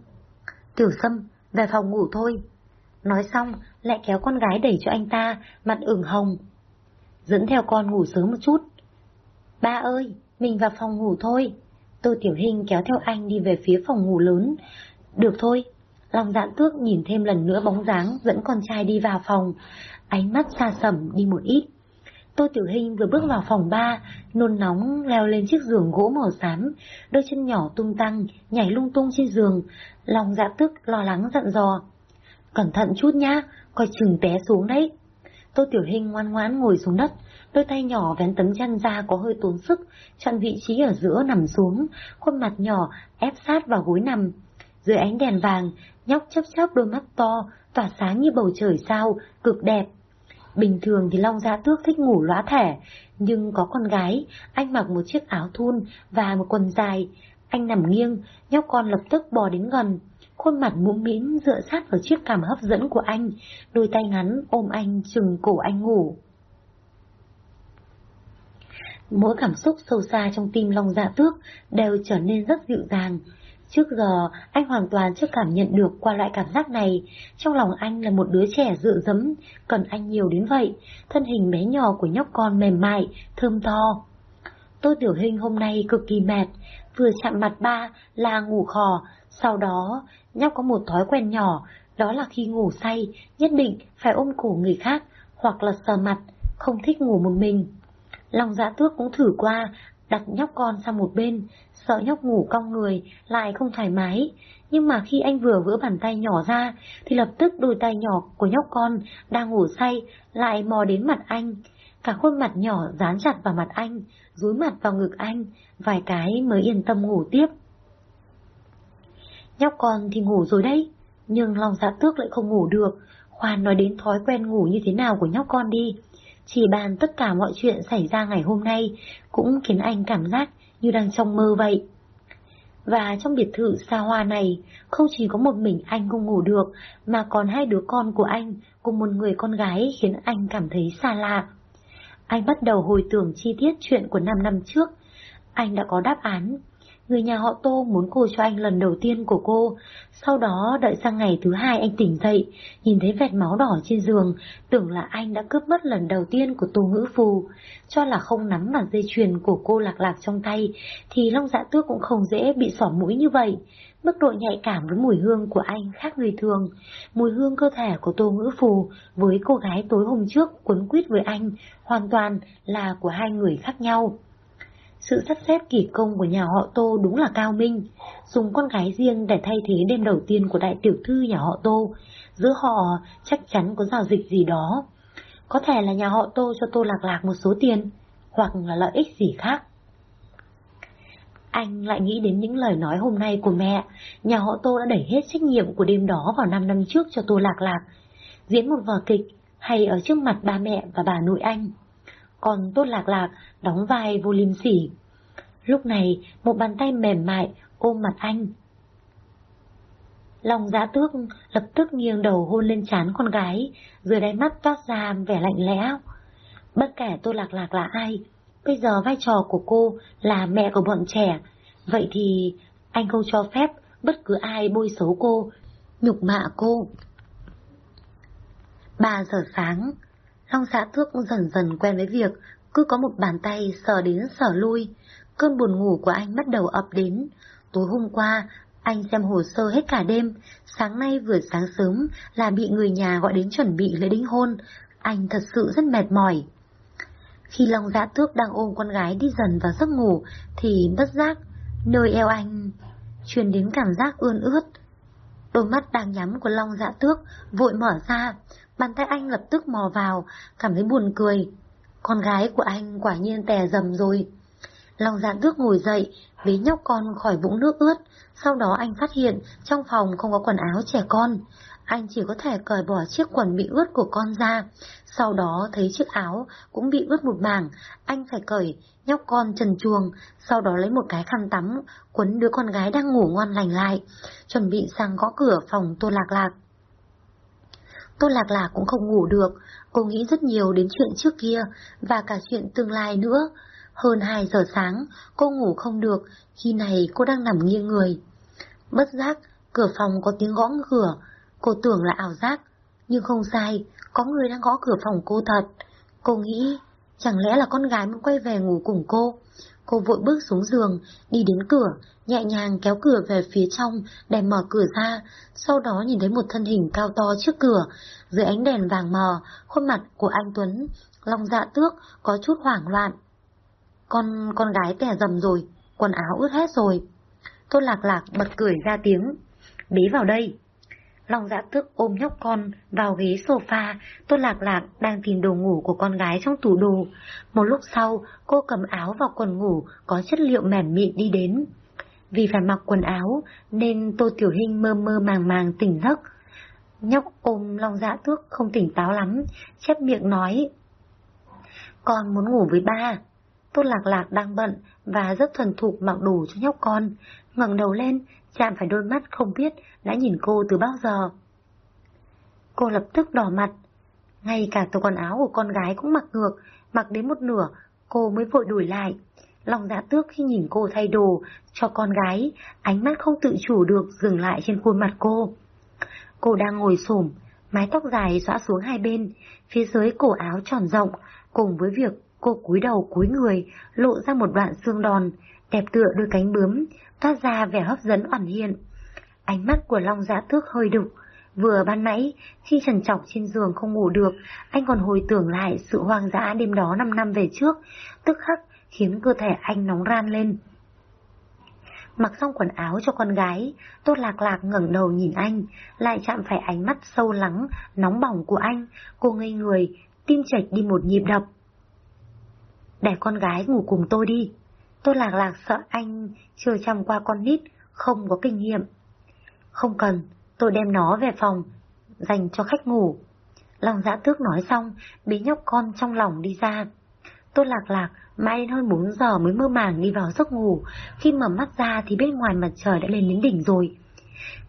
Tiểu sâm, về phòng ngủ thôi. Nói xong, lại kéo con gái đẩy cho anh ta, mặt ửng hồng. Dẫn theo con ngủ sớm một chút, Ba ơi, mình vào phòng ngủ thôi. Tô Tiểu Hình kéo theo anh đi về phía phòng ngủ lớn. Được thôi. Lòng dạn tước nhìn thêm lần nữa bóng dáng dẫn con trai đi vào phòng. Ánh mắt xa sầm đi một ít. Tô Tiểu Hình vừa bước vào phòng ba, nôn nóng leo lên chiếc giường gỗ màu xám, đôi chân nhỏ tung tăng, nhảy lung tung trên giường. Lòng dạ tức lo lắng dặn dò. Cẩn thận chút nhá, coi chừng té xuống đấy. Tô Tiểu Hình ngoan ngoãn ngồi xuống đất, đôi tay nhỏ vén tấm chăn ra có hơi tốn sức, chọn vị trí ở giữa nằm xuống, khuôn mặt nhỏ ép sát vào gối nằm. Dưới ánh đèn vàng, nhóc chớp chớp đôi mắt to, tỏa sáng như bầu trời sao, cực đẹp. Bình thường thì Long Gia Tước thích ngủ lõa thẻ, nhưng có con gái, anh mặc một chiếc áo thun và một quần dài. Anh nằm nghiêng, nhóc con lập tức bò đến gần. Khuôn mặt mũm mĩm dựa sát vào chiếc cằm hấp dẫn của anh, đôi tay ngắn ôm anh chừng cổ anh ngủ. Mỗi cảm xúc sâu xa trong tim Long Dạ Tước đều trở nên rất dịu dàng. Trước giờ, anh hoàn toàn chưa cảm nhận được qua loại cảm giác này. Trong lòng anh là một đứa trẻ dựa dẫm, cần anh nhiều đến vậy. Thân hình bé nhỏ của nhóc con mềm mại, thơm to. Tôi tiểu hình hôm nay cực kỳ mệt, vừa chạm mặt ba là ngủ khò, sau đó nhóc có một thói quen nhỏ, đó là khi ngủ say, nhất định phải ôm cổ người khác, hoặc là sờ mặt, không thích ngủ một mình. Lòng dạ tước cũng thử qua, đặt nhóc con sang một bên, sợ nhóc ngủ cong người, lại không thoải mái. Nhưng mà khi anh vừa vỡ bàn tay nhỏ ra, thì lập tức đôi tay nhỏ của nhóc con đang ngủ say, lại mò đến mặt anh. Cả khuôn mặt nhỏ dán chặt vào mặt anh, dúi mặt vào ngực anh, vài cái mới yên tâm ngủ tiếp. Nhóc con thì ngủ rồi đấy, nhưng lòng dạ tước lại không ngủ được. Khoan nói đến thói quen ngủ như thế nào của nhóc con đi. Chỉ bàn tất cả mọi chuyện xảy ra ngày hôm nay cũng khiến anh cảm giác như đang trong mơ vậy. Và trong biệt thự xa hoa này, không chỉ có một mình anh không ngủ được, mà còn hai đứa con của anh cùng một người con gái khiến anh cảm thấy xa lạ. Anh bắt đầu hồi tưởng chi tiết chuyện của 5 năm trước. Anh đã có đáp án, Người nhà họ Tô muốn cô cho anh lần đầu tiên của cô, sau đó đợi sang ngày thứ hai anh tỉnh dậy, nhìn thấy vệt máu đỏ trên giường, tưởng là anh đã cướp mất lần đầu tiên của Tô Ngữ Phù, cho là không nắm vào dây chuyền của cô lạc lạc trong tay, thì Long Dạ Tước cũng không dễ bị sỏ mũi như vậy. Mức độ nhạy cảm với mùi hương của anh khác người thường. Mùi hương cơ thể của Tô Ngữ Phù với cô gái tối hôm trước cuốn quýt với anh hoàn toàn là của hai người khác nhau. Sự sắp xếp kỳ công của nhà họ Tô đúng là cao minh, dùng con gái riêng để thay thế đêm đầu tiên của đại tiểu thư nhà họ Tô, giữa họ chắc chắn có giao dịch gì đó. Có thể là nhà họ Tô cho Tô lạc lạc một số tiền, hoặc là lợi ích gì khác. Anh lại nghĩ đến những lời nói hôm nay của mẹ, nhà họ Tô đã đẩy hết trách nhiệm của đêm đó vào 5 năm trước cho Tô lạc lạc, diễn một vở kịch hay ở trước mặt ba mẹ và bà nội anh còn tô Lạc Lạc đóng vai vô liêm sỉ. Lúc này, một bàn tay mềm mại ôm mặt anh. Lòng giá tước lập tức nghiêng đầu hôn lên trán con gái, dưới đáy mắt toát ra vẻ lạnh lẽo. Bất kể tôi Lạc Lạc là ai, bây giờ vai trò của cô là mẹ của bọn trẻ, vậy thì anh không cho phép bất cứ ai bôi xấu cô, nhục mạ cô. Ba giờ sáng, Long dạ xã thước dần dần quen với việc cứ có một bàn tay sờ đến sờ lui. Cơn buồn ngủ của anh bắt đầu ập đến. Tối hôm qua, anh xem hồ sơ hết cả đêm, sáng nay vừa sáng sớm là bị người nhà gọi đến chuẩn bị lễ đính hôn. Anh thật sự rất mệt mỏi. Khi Long Giã Tước đang ôm con gái đi dần vào giấc ngủ, thì bất giác, nơi eo anh truyền đến cảm giác ươn ướt. Đôi mắt đang nhắm của Long Dạ Tước vội mở ra, Bàn tay anh lập tức mò vào, cảm thấy buồn cười. Con gái của anh quả nhiên tè dầm rồi. Lòng dạ tước ngồi dậy, bế nhóc con khỏi vũng nước ướt. Sau đó anh phát hiện trong phòng không có quần áo trẻ con. Anh chỉ có thể cởi bỏ chiếc quần bị ướt của con ra. Sau đó thấy chiếc áo cũng bị ướt một mảng. Anh phải cởi nhóc con trần chuồng. Sau đó lấy một cái khăn tắm, quấn đứa con gái đang ngủ ngon lành lại. Chuẩn bị sang gõ cửa phòng tô lạc lạc. Tô Lạc Lạc cũng không ngủ được, cô nghĩ rất nhiều đến chuyện trước kia và cả chuyện tương lai nữa. Hơn 2 giờ sáng, cô ngủ không được, khi này cô đang nằm nghiêng người. Bất giác, cửa phòng có tiếng gõ cửa, cô tưởng là ảo giác, nhưng không sai, có người đang gõ cửa phòng cô thật. Cô nghĩ, chẳng lẽ là con gái muốn quay về ngủ cùng cô? Cô vội bước xuống giường, đi đến cửa, nhẹ nhàng kéo cửa về phía trong đèn mở cửa ra, sau đó nhìn thấy một thân hình cao to trước cửa. Dưới ánh đèn vàng mờ, khuôn mặt của anh Tuấn, lòng dạ tước, có chút hoảng loạn. Con, con gái tè dầm rồi, quần áo ướt hết rồi. Tôn lạc lạc bật cười ra tiếng. Bế vào đây. Long dạ tước ôm nhóc con vào ghế sofa, tôi Lạc Lạc đang tìm đồ ngủ của con gái trong tủ đồ. Một lúc sau, cô cầm áo và quần ngủ có chất liệu mềm mịn đi đến. Vì phải mặc quần áo, nên Tô Tiểu Hinh mơ mơ màng màng tỉnh giấc. Nhóc ôm Long Dạ Tước không tỉnh táo lắm, chép miệng nói. Con muốn ngủ với ba. tôi lạc lạc đang bận và rất thuần thục mặc đồ cho nhóc con, ngẩng đầu lên, chạm phải đôi mắt không biết đã nhìn cô từ bao giờ. Cô lập tức đỏ mặt, ngay cả tổ quần áo của con gái cũng mặc ngược, mặc đến một nửa, cô mới vội đuổi lại. Lòng dạ tước khi nhìn cô thay đồ cho con gái, ánh mắt không tự chủ được dừng lại trên khuôn mặt cô. Cô đang ngồi xổm, mái tóc dài xõa xuống hai bên, phía dưới cổ áo tròn rộng, cùng với việc cô cúi đầu cúi người, lộ ra một đoạn xương đòn, đẹp tựa đôi cánh bướm, toát ra vẻ hấp dẫn oản hiện. Ánh mắt của Long Giá Tước hơi đục, vừa ban nãy khi trần trọc trên giường không ngủ được, anh còn hồi tưởng lại sự hoang dã đêm đó 5 năm về trước, tức khắc khiến cơ thể anh nóng ran lên. Mặc xong quần áo cho con gái, Tốt Lạc Lạc ngẩng đầu nhìn anh, lại chạm phải ánh mắt sâu lắng, nóng bỏng của anh, cô ngây người, tim chạch đi một nhịp đập. Để con gái ngủ cùng tôi đi tôi Lạc Lạc sợ anh chưa chăm qua con nít, không có kinh nghiệm. Không cần, tôi đem nó về phòng, dành cho khách ngủ. Lòng giã tước nói xong, bí nhóc con trong lòng đi ra. Tôi lạc lạc, mãi đến hơn 4 giờ mới mơ màng đi vào giấc ngủ, khi mở mắt ra thì bên ngoài mặt trời đã lên đến đỉnh rồi.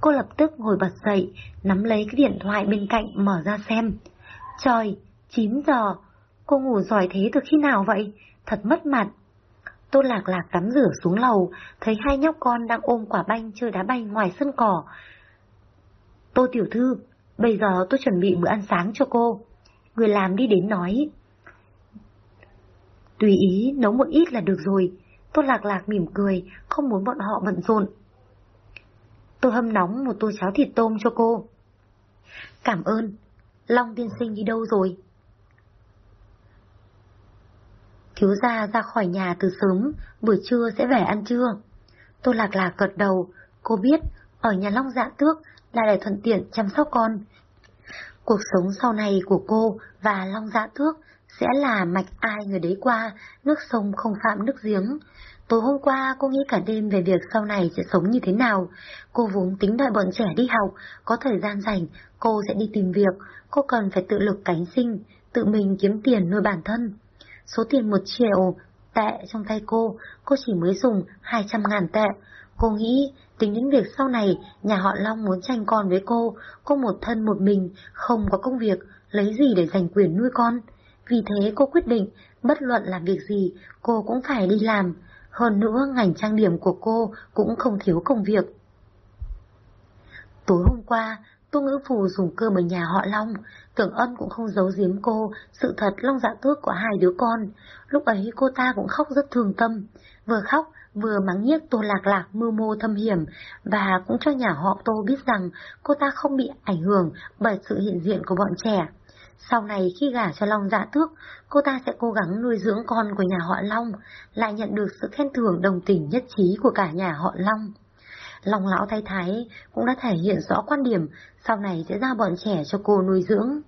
Cô lập tức ngồi bật dậy, nắm lấy cái điện thoại bên cạnh mở ra xem. Trời, 9 giờ, cô ngủ giỏi thế từ khi nào vậy? Thật mất mặt. Tô lạc lạc tắm rửa xuống lầu, thấy hai nhóc con đang ôm quả banh chơi đá banh ngoài sân cỏ. Tô tiểu thư, bây giờ tôi chuẩn bị bữa ăn sáng cho cô. Người làm đi đến nói. Tùy ý nấu một ít là được rồi. Tô lạc lạc mỉm cười, không muốn bọn họ bận rộn. Tôi hâm nóng một tô cháo thịt tôm cho cô. Cảm ơn. Long tiên sinh đi đâu rồi? Thiếu gia ra khỏi nhà từ sớm, buổi trưa sẽ về ăn trưa. Tô lạc lạc gật đầu, cô biết ở nhà Long dạ tước là để thuận tiện chăm sóc con. Cuộc sống sau này của cô và Long Dạ Thước sẽ là mạch ai người đấy qua, nước sông không phạm nước giếng. Tối hôm qua cô nghĩ cả đêm về việc sau này sẽ sống như thế nào. Cô vốn tính đợi bọn trẻ đi học, có thời gian rảnh, cô sẽ đi tìm việc. Cô cần phải tự lực cánh sinh, tự mình kiếm tiền nuôi bản thân. Số tiền một triệu tệ trong tay cô, cô chỉ mới dùng 200 ngàn tệ. Cô nghĩ Tính đến việc sau này nhà họ Long muốn tranh con với cô, cô một thân một mình, không có công việc, lấy gì để giành quyền nuôi con. Vì thế cô quyết định, bất luận làm việc gì, cô cũng phải đi làm. Hơn nữa, ngành trang điểm của cô cũng không thiếu công việc. Tối hôm qua, Tô Ngữ Phù dùng cơm ở nhà họ Long, Tưởng Ân cũng không giấu giếm cô, sự thật Long dạ tước của hai đứa con. Lúc ấy cô ta cũng khóc rất thương tâm, vừa khóc vừa mắng nhiếc Tô Lạc Lạc mưu mô thâm hiểm và cũng cho nhà họ Tô biết rằng cô ta không bị ảnh hưởng bởi sự hiện diện của bọn trẻ. Sau này khi gả cho Long dạ tước, cô ta sẽ cố gắng nuôi dưỡng con của nhà họ Long, lại nhận được sự khen thưởng đồng tình nhất trí của cả nhà họ Long. Long lão thái thái cũng đã thể hiện rõ quan điểm sau này sẽ ra bọn trẻ cho cô nuôi dưỡng.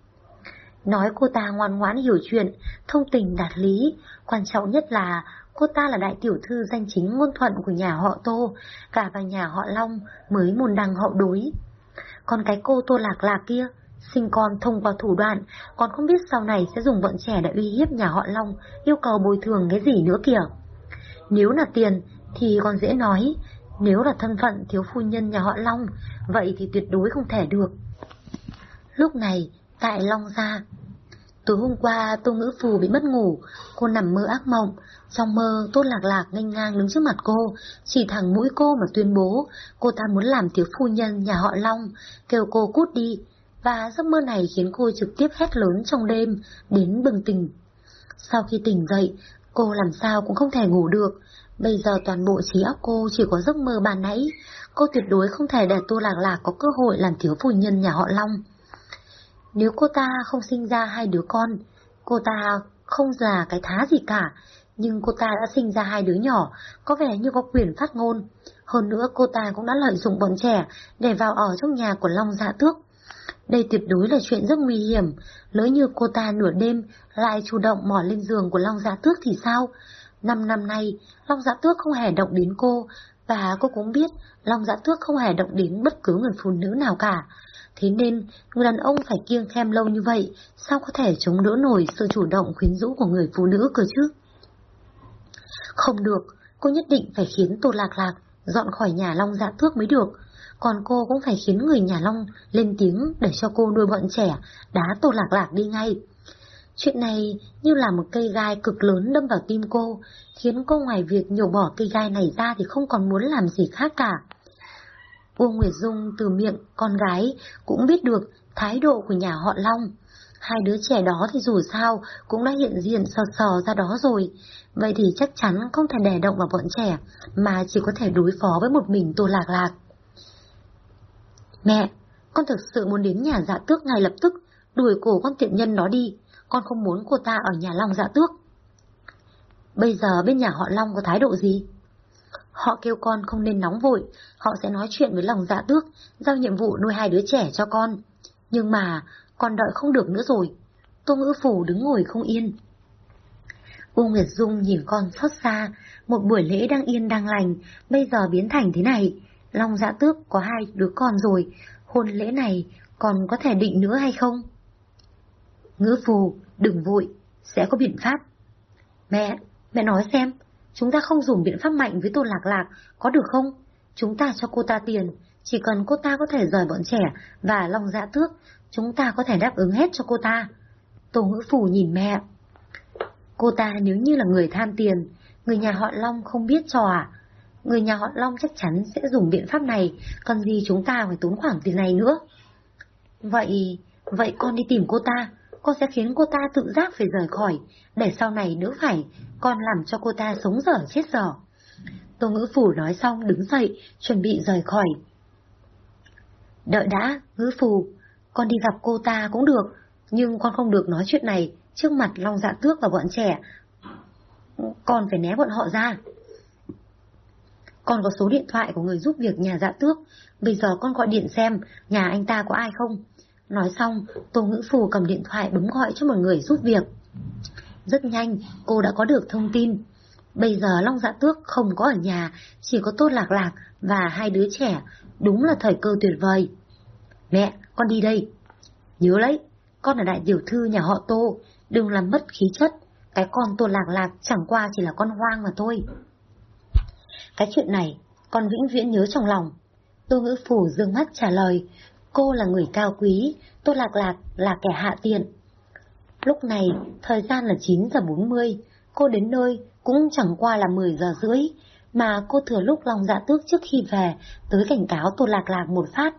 Nói cô ta ngoan ngoãn hiểu chuyện, thông tình đạt lý, quan trọng nhất là cô ta là đại tiểu thư danh chính ngôn thuận của nhà họ Tô, cả và nhà họ Long mới môn đăng hậu đối. Còn cái cô Tô Lạc Lạc kia, sinh con thông qua thủ đoạn, còn không biết sau này sẽ dùng bọn trẻ để uy hiếp nhà họ Long, yêu cầu bồi thường cái gì nữa kìa. Nếu là tiền thì còn dễ nói, nếu là thân phận thiếu phu nhân nhà họ Long, vậy thì tuyệt đối không thể được. Lúc này, tại Long Gia, tối hôm qua Tô Ngữ Phù bị mất ngủ, cô nằm mơ ác mộng, trong mơ Tốt Lạc Lạc nghênh ngang đứng trước mặt cô, chỉ thẳng mũi cô mà tuyên bố cô ta muốn làm thiếu phu nhân nhà họ Long, kêu cô cút đi, và giấc mơ này khiến cô trực tiếp hét lớn trong đêm, đến bừng tỉnh. Sau khi tỉnh dậy, cô làm sao cũng không thể ngủ được, Bây giờ toàn bộ trí óc cô chỉ có giấc mơ ban nãy, cô tuyệt đối không thể để Tô Lạc Lạc có cơ hội làm thiếu phu nhân nhà họ Long. Nếu cô ta không sinh ra hai đứa con, cô ta không là cái thá gì cả, nhưng cô ta đã sinh ra hai đứa nhỏ, có vẻ như có quyền phát ngôn. Hơn nữa cô ta cũng đã lợi dụng bọn trẻ để vào ở trong nhà của Long Dạ Tước. Đây tuyệt đối là chuyện rất nguy hiểm, lỡ như cô ta nửa đêm lại chủ động mò lên giường của Long Dạ Tước thì sao? Năm năm nay, Long Dạ Tước không hề động đến cô, Và cô cũng biết Long Dạ Tước không hề động đến bất cứ người phụ nữ nào cả. Thế nên, người đàn ông phải kiêng khem lâu như vậy, sao có thể chống đỡ nổi sự chủ động khuyến rũ của người phụ nữ cơ chứ? Không được, cô nhất định phải khiến Tô Lạc Lạc dọn khỏi nhà Long Dạ Tước mới được. Còn cô cũng phải khiến người nhà Long lên tiếng để cho cô nuôi bọn trẻ, đá Tô Lạc Lạc đi ngay. Chuyện này như là một cây gai cực lớn đâm vào tim cô, khiến cô ngoài việc nhổ bỏ cây gai này ra thì không còn muốn làm gì khác cả. Uông Nguyệt Dung từ miệng con gái cũng biết được thái độ của nhà họ Long. Hai đứa trẻ đó thì dù sao cũng đã hiện diện sờ sờ ra đó rồi. Vậy thì chắc chắn không thể đè động vào bọn trẻ, mà chỉ có thể đối phó với một mình Tô Lạc Lạc. Mẹ, con thực sự muốn đến nhà dạ tước ngay lập tức, đuổi cổ con tiện nhân đó đi. Con không muốn cô ta ở nhà Long dạ tước. Bây giờ bên nhà họ Long có thái độ gì? Họ kêu con không nên nóng vội, họ sẽ nói chuyện với lòng dạ tước, giao nhiệm vụ nuôi hai đứa trẻ cho con. Nhưng mà, con đợi không được nữa rồi. Tô ngữ phủ đứng ngồi không yên. U Nguyệt Dung nhìn con xót xa, một buổi lễ đang yên đang lành, bây giờ biến thành thế này. Long dạ tước có hai đứa con rồi, hôn lễ này còn có thể định nữa hay không? Ngữ phù, đừng vội, sẽ có biện pháp. Mẹ, mẹ nói xem, chúng ta không dùng biện pháp mạnh với Tô Lạc Lạc, có được không? Chúng ta cho cô ta tiền, chỉ cần cô ta có thể rời bọn trẻ và lòng dạ tước, chúng ta có thể đáp ứng hết cho cô ta. Tô ngữ phù nhìn mẹ. Cô ta nếu như là người tham tiền, người nhà họ Long không biết trò à? Người nhà họ Long chắc chắn sẽ dùng biện pháp này, còn gì chúng ta phải tốn khoản tiền này nữa. Vậy, vậy con đi tìm cô ta, con sẽ khiến cô ta tự giác phải rời khỏi, để sau này nếu phải, con làm cho cô ta sống dở chết dở. Tô ngữ phủ nói xong đứng dậy, chuẩn bị rời khỏi. Đợi đã, ngữ phù, con đi gặp cô ta cũng được, nhưng con không được nói chuyện này trước mặt Long Dạ Tước và bọn trẻ. Con phải né bọn họ ra. Con có số điện thoại của người giúp việc nhà Dạ Tước, bây giờ con gọi điện xem nhà anh ta có ai không. Nói xong, Tô Ngữ Phù cầm điện thoại bấm gọi cho một người giúp việc. Rất nhanh, cô đã có được thông tin. Bây giờ Long Dạ Tước không có ở nhà, chỉ có Tốt Lạc Lạc và hai đứa trẻ, đúng là thời cơ tuyệt vời. Mẹ, con đi đây. Nhớ lấy, con là đại tiểu thư nhà họ Tô, đừng làm mất khí chất. Cái con Tô Lạc Lạc chẳng qua chỉ là con hoang mà thôi. Cái chuyện này, con vĩnh viễn nhớ trong lòng. Tô Ngữ Phủ dương mắt trả lời, cô là người cao quý, Tô Lạc Lạc là kẻ hạ tiện. Lúc này, thời gian là 9 giờ 40, cô đến nơi cũng chẳng qua là 10 giờ rưỡi, mà cô thừa lúc Long Dạ Tước trước khi về tới cảnh cáo Tô Lạc Lạc một phát.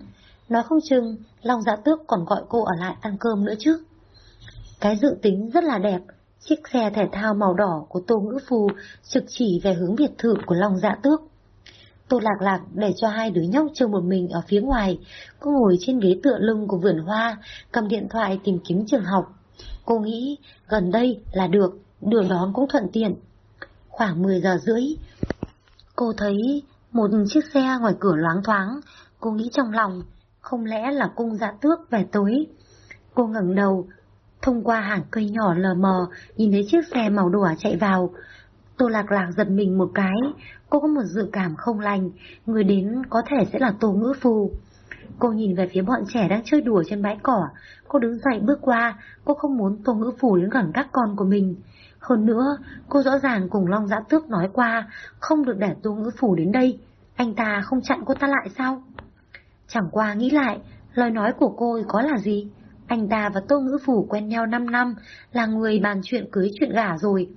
Nói không chừng, Long Dạ Tước còn gọi cô ở lại ăn cơm nữa chứ. Cái dự tính rất là đẹp, chiếc xe thể thao màu đỏ của Tô Ngữ Phù trực chỉ về hướng biệt thự của Long Dạ Tước. Tô Lạc Lạc để cho hai đứa nhóc chơi một mình ở phía ngoài, cô ngồi trên ghế tựa lưng của vườn hoa, cầm điện thoại tìm kiếm trường học. Cô nghĩ gần đây là được, đường đón cũng thuận tiện. Khoảng 10 giờ rưỡi, cô thấy một chiếc xe ngoài cửa loáng thoáng, cô nghĩ trong lòng, không lẽ là cung dạ tước về tối. Cô ngẩng đầu, thông qua hàng cây nhỏ lờ mờ, nhìn thấy chiếc xe màu đỏ chạy vào. Tô Lạc Lạc giật mình một cái, cô có một dự cảm không lành, người đến có thể sẽ là Tô Ngữ Phù. Cô nhìn về phía bọn trẻ đang chơi đùa trên bãi cỏ, cô đứng dậy bước qua, cô không muốn Tô Ngữ Phù đến gần các con của mình. Hơn nữa, cô rõ ràng cùng Long Giã Tước nói qua, không được để Tô Ngữ Phù đến đây, anh ta không chặn cô ta lại sao? Chẳng qua nghĩ lại, lời nói của cô có là gì? Anh ta và Tô Ngữ Phủ quen nhau 5 năm, là người bàn chuyện cưới chuyện gả rồi.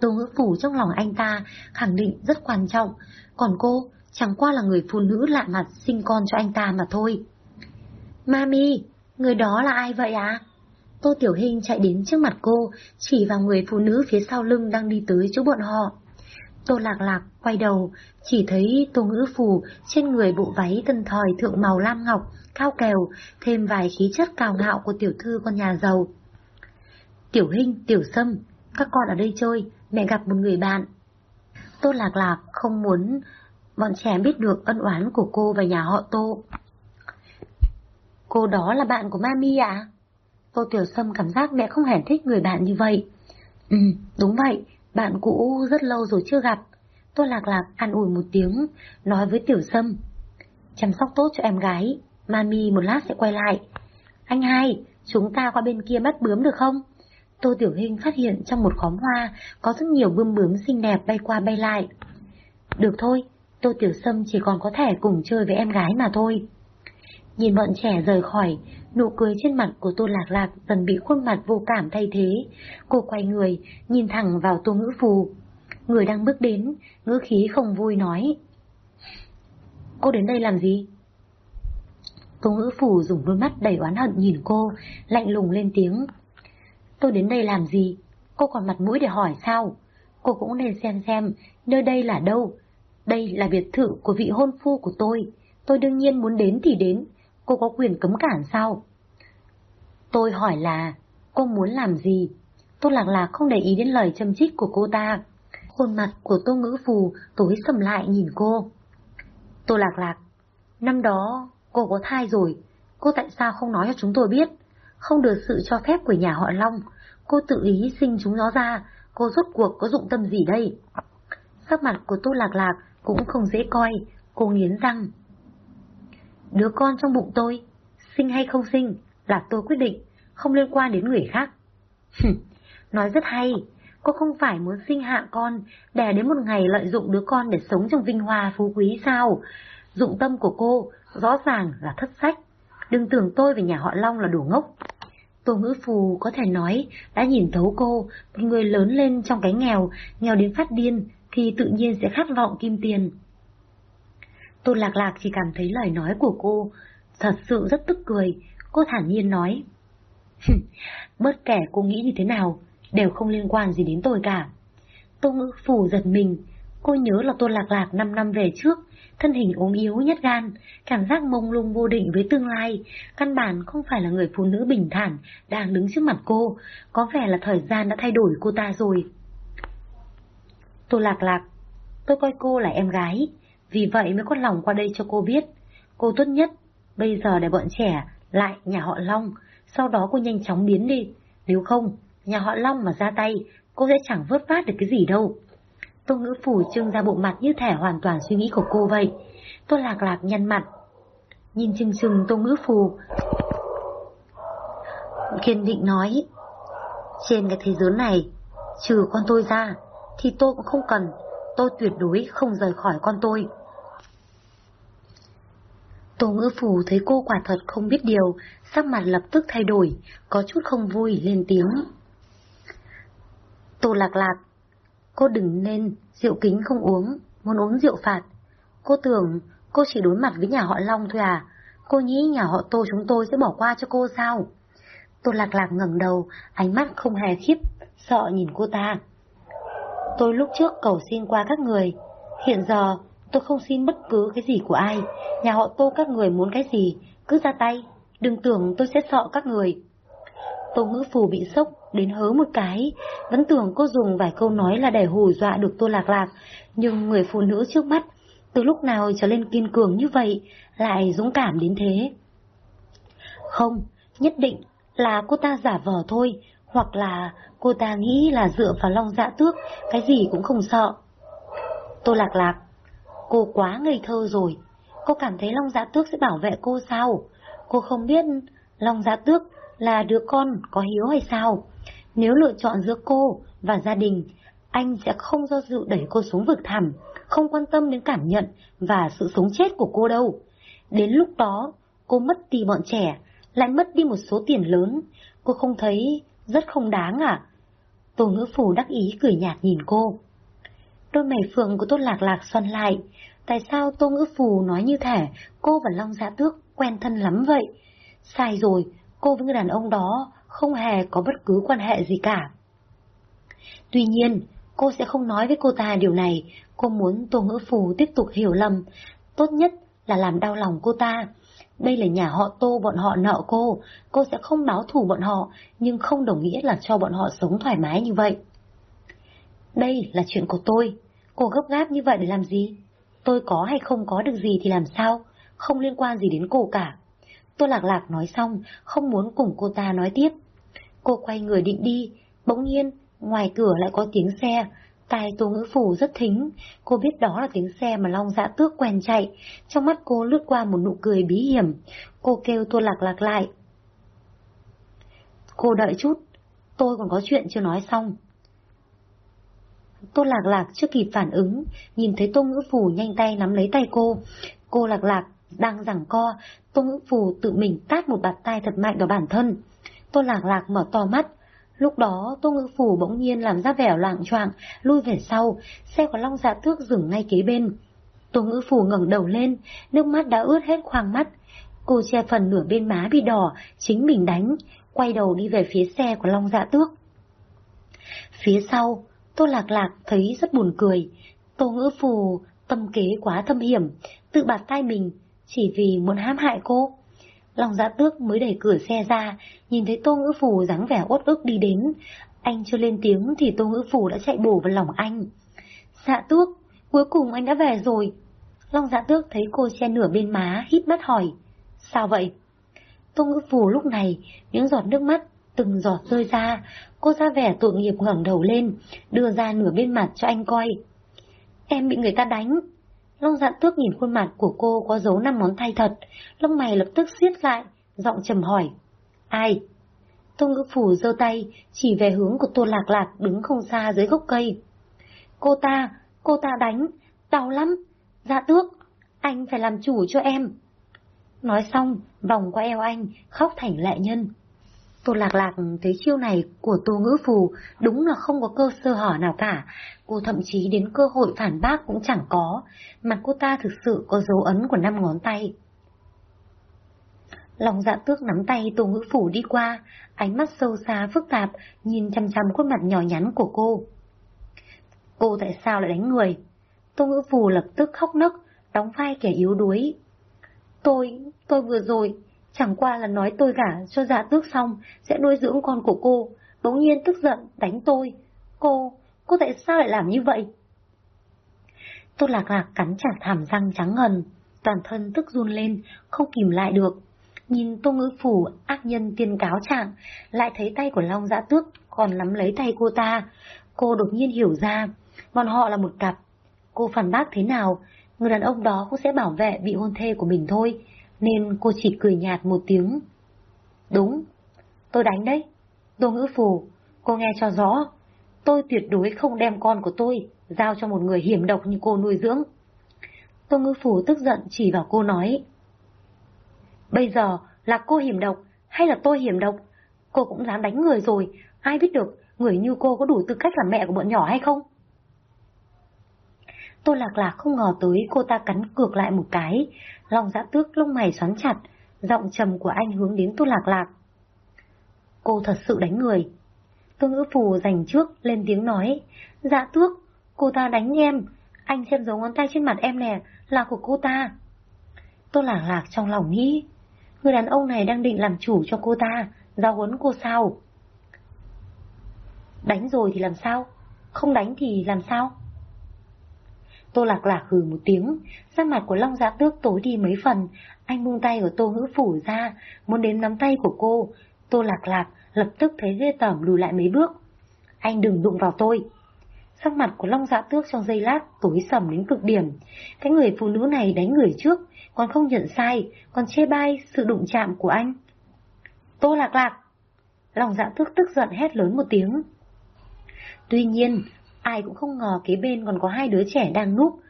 Tô Ngữ Phủ trong lòng anh ta khẳng định rất quan trọng, còn cô chẳng qua là người phụ nữ lạ mặt sinh con cho anh ta mà thôi. Mami, người đó là ai vậy à? Tô Tiểu Hình chạy đến trước mặt cô, chỉ vào người phụ nữ phía sau lưng đang đi tới chỗ bọn họ. Tô Lạc Lạc quay đầu, chỉ thấy Tô Ngữ Phù trên người bộ váy tân thời thượng màu lam ngọc, cao kèo, thêm vài khí chất cao ngạo của tiểu thư con nhà giàu. Tiểu Hinh, Tiểu Sâm, các con ở đây chơi, mẹ gặp một người bạn. Tô Lạc Lạc không muốn bọn trẻ biết được ân oán của cô và nhà họ Tô. Cô đó là bạn của Mami ạ? Tô Tiểu Sâm cảm giác mẹ không hề thích người bạn như vậy. Ừ, đúng vậy, bạn cũ rất lâu rồi chưa gặp. Tô Lạc Lạc an ủi một tiếng, nói với Tiểu Sâm. Chăm sóc tốt cho em gái, Mami một lát sẽ quay lại. Anh hai, chúng ta qua bên kia bắt bướm được không? Tô Tiểu Hinh phát hiện trong một khóm hoa có rất nhiều bướm bướm xinh đẹp bay qua bay lại. Được thôi, Tô Tiểu Sâm chỉ còn có thể cùng chơi với em gái mà thôi. Nhìn bọn trẻ rời khỏi, nụ cười trên mặt của Tô Lạc Lạc dần bị khuôn mặt vô cảm thay thế. Cô quay người, nhìn thẳng vào Tô Ngữ Phù. Người đang bước đến, ngữ khí không vui nói. Cô đến đây làm gì? Tô Ngữ Phù dùng đôi mắt đầy oán hận nhìn cô, lạnh lùng lên tiếng. Tôi đến đây làm gì? Cô còn mặt mũi để hỏi sao? Cô cũng nên xem xem nơi đây là đâu. Đây là biệt thự của vị hôn phu của tôi. Tôi đương nhiên muốn đến thì đến. Cô có quyền cấm cản sao? Tôi hỏi là, cô muốn làm gì? Tô Lạc Lạc không để ý đến lời châm chích của cô ta. Khuôn mặt của Tô Ngữ Phù tối sầm lại nhìn cô. Tô Lạc Lạc, năm đó cô có thai rồi, cô tại sao không nói cho chúng tôi biết? Không được sự cho phép của nhà họ Long, cô tự ý sinh chúng nó ra, cô rốt cuộc có dụng tâm gì đây? Sắc mặt của Tô Lạc Lạc cũng không dễ coi, cô nghiến răng. Đứa con trong bụng tôi, sinh hay không sinh, là tôi quyết định, không liên quan đến người khác. Nói rất hay, cô không phải muốn sinh hạ con, để đến một ngày lợi dụng đứa con để sống trong vinh hoa phú quý sao? Dụng tâm của cô rõ ràng là thất sách. Đừng tưởng tôi về nhà họ Long là đủ ngốc. Tô ngữ phù có thể nói đã nhìn thấu cô, một người lớn lên trong cái nghèo, nghèo đến phát điên, thì tự nhiên sẽ khát vọng kim tiền. Tô Lạc Lạc chỉ cảm thấy lời nói của cô thật sự rất tức cười, cô thản nhiên nói. Bất kể cô nghĩ như thế nào, đều không liên quan gì đến tôi cả. Tô ngữ phù giật mình, cô nhớ là Tô Lạc Lạc 5 năm về trước, thân hình ốm yếu nhất gan, cảm giác mông lung vô định với tương lai, căn bản không phải là người phụ nữ bình thản đang đứng trước mặt cô, có vẻ là thời gian đã thay đổi cô ta rồi. Tôi Lạc Lạc, tôi coi cô là em gái, vì vậy mới có lòng qua đây cho cô biết. Cô tốt nhất, bây giờ để bọn trẻ lại nhà họ Long, sau đó cô nhanh chóng biến đi. Nếu không, nhà họ Long mà ra tay, cô sẽ chẳng vớt phát được cái gì đâu. Tô ngữ phủ trưng ra bộ mặt như thể hoàn toàn suy nghĩ của cô vậy. Tô lạc lạc nhăn mặt. Nhìn chừng chừng tô ngữ phù. Kiên định nói. Trên cái thế giới này, trừ con tôi ra, thì tôi cũng không cần. Tôi tuyệt đối không rời khỏi con tôi. Tô ngữ phù thấy cô quả thật không biết điều, sắc mặt lập tức thay đổi, có chút không vui lên tiếng. Tô lạc lạc, cô đừng nên rượu kính không uống, muốn uống rượu phạt. Cô tưởng cô chỉ đối mặt với nhà họ Long thôi à? Cô nghĩ nhà họ Tô chúng tôi sẽ bỏ qua cho cô sao? Tô lạc lạc ngẩng đầu, ánh mắt không hề khiếp, sợ nhìn cô ta. Tôi lúc trước cầu xin qua các người, hiện giờ tôi không xin bất cứ cái gì của ai. Nhà họ Tô các người muốn cái gì, cứ ra tay, đừng tưởng tôi sẽ sợ các người. Tô ngữ phù bị sốc, đến hớ một cái, vẫn tưởng cô dùng vài câu nói là để hù dọa được Tô Lạc Lạc, nhưng người phụ nữ trước mắt, từ lúc nào trở lên kiên cường như vậy, lại dũng cảm đến thế. Không, nhất định là cô ta giả vờ thôi, hoặc là cô ta nghĩ là dựa vào long dạ tước, cái gì cũng không sợ. Tô Lạc Lạc, cô quá ngây thơ rồi, cô cảm thấy long dạ tước sẽ bảo vệ cô sao? Cô không biết long dạ tước là đứa con có hiếu hay sao? Nếu lựa chọn giữa cô và gia đình, anh sẽ không do dự đẩy cô xuống vực thẳm, không quan tâm đến cảm nhận và sự sống chết của cô đâu. Đến lúc đó, cô mất đi bọn trẻ, lại mất đi một số tiền lớn, cô không thấy rất không đáng à? Tô ngữ phủ đắc ý cười nhạt nhìn cô. Đôi mày phượng của Tốt Lạc Lạc xoăn lại, tại sao Tô ngữ phù nói như thể cô và Long Gia Tước quen thân lắm vậy? Sai rồi, cô với người đàn ông đó không hề có bất cứ quan hệ gì cả. Tuy nhiên, cô sẽ không nói với cô ta điều này, cô muốn Tô Ngữ Phù tiếp tục hiểu lầm, tốt nhất là làm đau lòng cô ta. Đây là nhà họ Tô bọn họ nợ cô, cô sẽ không báo thù bọn họ, nhưng không đồng nghĩa là cho bọn họ sống thoải mái như vậy. Đây là chuyện của tôi, cô gấp gáp như vậy để làm gì? Tôi có hay không có được gì thì làm sao, không liên quan gì đến cô cả. Tô Lạc Lạc nói xong, không muốn cùng cô ta nói tiếp. Cô quay người định đi, bỗng nhiên, ngoài cửa lại có tiếng xe. Tai Tô Ngữ Phủ rất thính, cô biết đó là tiếng xe mà Long Dạ Tước quen chạy, trong mắt cô lướt qua một nụ cười bí hiểm, cô kêu Tô Lạc Lạc lại. Cô đợi chút, tôi còn có chuyện chưa nói xong. Tô Lạc Lạc chưa kịp phản ứng, nhìn thấy Tô Ngữ Phủ nhanh tay nắm lấy tay cô. Cô Lạc Lạc đang giằng co, Tô Ngữ phù tự mình tát một bạt tay thật mạnh vào bản thân. Tô Lạc Lạc mở to mắt, Lúc đó Tô Ngữ phù bỗng nhiên làm ra vẻ loạn choạng, lui về sau, xe của Long Dạ Tước dừng ngay kế bên. Tô Ngữ phù ngẩng đầu lên, nước mắt đã ướt hết khoang mắt. Cô che phần nửa bên má bị đỏ, chính mình đánh, quay đầu đi về phía xe của Long Dạ Tước. Phía sau, Tô Lạc Lạc thấy rất buồn cười. Tô Ngữ Phù tâm kế quá thâm hiểm, tự bạt tay mình, chỉ vì muốn hãm hại cô. Long Dạ Tước mới đẩy cửa xe ra, nhìn thấy Tô Ngữ Phù dáng vẻ uất ức đi đến. Anh chưa lên tiếng thì Tô Ngữ Phù đã chạy bổ vào lòng anh. Dạ Tước, cuối cùng anh đã về rồi. Long Dạ Tước thấy cô che nửa bên má, hít mắt hỏi. Sao vậy? Tô Ngữ Phù lúc này, những giọt nước mắt từng giọt rơi ra, cô ra vẻ tội nghiệp ngẩng đầu lên, đưa ra nửa bên mặt cho anh coi. Em bị người ta đánh. Long dạn tước nhìn khuôn mặt của cô có dấu năm ngón tay thật, lông mày lập tức siết lại, giọng trầm hỏi. Ai? Tô ngữ phủ giơ tay, chỉ về hướng của tô lạc lạc đứng không xa dưới gốc cây. Cô ta, cô ta đánh, đau lắm. Dạ tước, anh phải làm chủ cho em. Nói xong, vòng qua eo anh, khóc thành lệ nhân. Tô Lạc Lạc thấy chiêu này của Tô Ngữ Phù đúng là không có cơ sơ hở nào cả, cô thậm chí đến cơ hội phản bác cũng chẳng có, mặt cô ta thực sự có dấu ấn của năm ngón tay. Lòng dạ tước nắm tay Tô Ngữ Phủ đi qua, ánh mắt sâu xa phức tạp, nhìn chăm chăm khuôn mặt nhỏ nhắn của cô. Cô tại sao lại đánh người? Tô Ngữ phủ lập tức khóc nức, đóng vai kẻ yếu đuối. Tôi, tôi vừa rồi, Chẳng qua là nói tôi gả cho dạ tước xong sẽ nuôi dưỡng con của cô, bỗng nhiên tức giận đánh tôi. Cô, cô tại sao lại làm như vậy? Tô lạc lạc cắn chặt thảm răng trắng ngần, toàn thân tức run lên, không kìm lại được. Nhìn tô ngữ phủ ác nhân tiên cáo trạng, lại thấy tay của Long dạ tước còn nắm lấy tay cô ta. Cô đột nhiên hiểu ra, bọn họ là một cặp. Cô phản bác thế nào, người đàn ông đó cũng sẽ bảo vệ vị hôn thê của mình thôi, nên cô chỉ cười nhạt một tiếng. Đúng, tôi đánh đấy. Tô ngữ phù, cô nghe cho rõ, tôi tuyệt đối không đem con của tôi giao cho một người hiểm độc như cô nuôi dưỡng. Tô ngữ phù tức giận chỉ vào cô nói. Bây giờ là cô hiểm độc hay là tôi hiểm độc? Cô cũng dám đánh người rồi, ai biết được người như cô có đủ tư cách làm mẹ của bọn nhỏ hay không? Tô Lạc Lạc không ngờ tới cô ta cắn cược lại một cái, lòng dã tước lông mày xoắn chặt, giọng trầm của anh hướng đến Tô Lạc Lạc. Cô thật sự đánh người. Tô Ngữ Phù dành trước lên tiếng nói, dạ tước, cô ta đánh em, anh xem dấu ngón tay trên mặt em nè, là của cô ta. Tô Lạc Lạc trong lòng nghĩ, người đàn ông này đang định làm chủ cho cô ta, giao huấn cô sao? Đánh rồi thì làm sao? Không đánh thì làm sao? Tô Lạc Lạc hừ một tiếng, sắc mặt của Long Dạ Tước tối đi mấy phần, anh buông tay của Tô Ngữ Phủ ra, muốn đến nắm tay của cô. Tô Lạc Lạc lập tức thấy ghê tởm lùi lại mấy bước. Anh đừng đụng vào tôi. Sắc mặt của Long Dạ Tước trong giây lát tối sầm đến cực điểm. Cái người phụ nữ này đánh người trước, còn không nhận sai, còn chê bai sự đụng chạm của anh. Tô Lạc Lạc! Long Dạ Tước tức giận hét lớn một tiếng. Tuy nhiên, ai cũng không ngờ kế bên còn có hai đứa trẻ đang núp.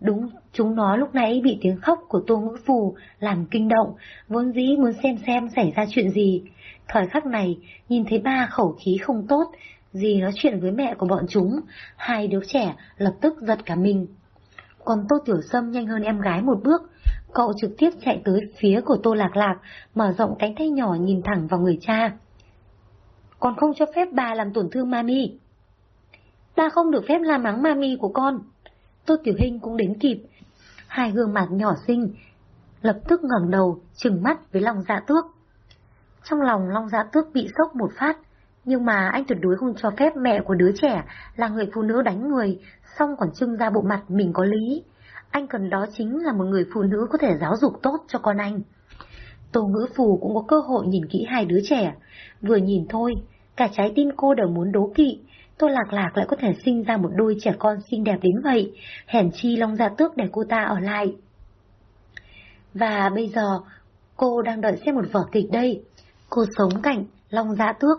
Đúng, chúng nó lúc nãy bị tiếng khóc của Tô Ngữ Phù làm kinh động, vốn dĩ muốn xem xem xảy ra chuyện gì. Thời khắc này, nhìn thấy ba khẩu khí không tốt, gì nói chuyện với mẹ của bọn chúng, hai đứa trẻ lập tức giật cả mình. Còn Tô Tiểu Sâm nhanh hơn em gái một bước, cậu trực tiếp chạy tới phía của Tô Lạc Lạc, mở rộng cánh tay nhỏ nhìn thẳng vào người cha. Còn không cho phép bà làm tổn thương mami. Ta không được phép la mắng mami của con. Tô Tiểu Hình cũng đến kịp. Hai gương mặt nhỏ xinh, lập tức ngẩng đầu, trừng mắt với Long Dạ Tước. Trong lòng Long Dạ Tước bị sốc một phát, nhưng mà anh tuyệt đối không cho phép mẹ của đứa trẻ là người phụ nữ đánh người, xong còn trưng ra bộ mặt mình có lý. Anh cần đó chính là một người phụ nữ có thể giáo dục tốt cho con anh. Tô ngữ phù cũng có cơ hội nhìn kỹ hai đứa trẻ, vừa nhìn thôi, cả trái tim cô đều muốn đố kỵ, Tô Lạc Lạc lại có thể sinh ra một đôi trẻ con xinh đẹp đến vậy, hèn chi Long Dạ Tước để cô ta ở lại. Và bây giờ, cô đang đợi xem một vở kịch đây. Cô sống cạnh Long Dạ Tước.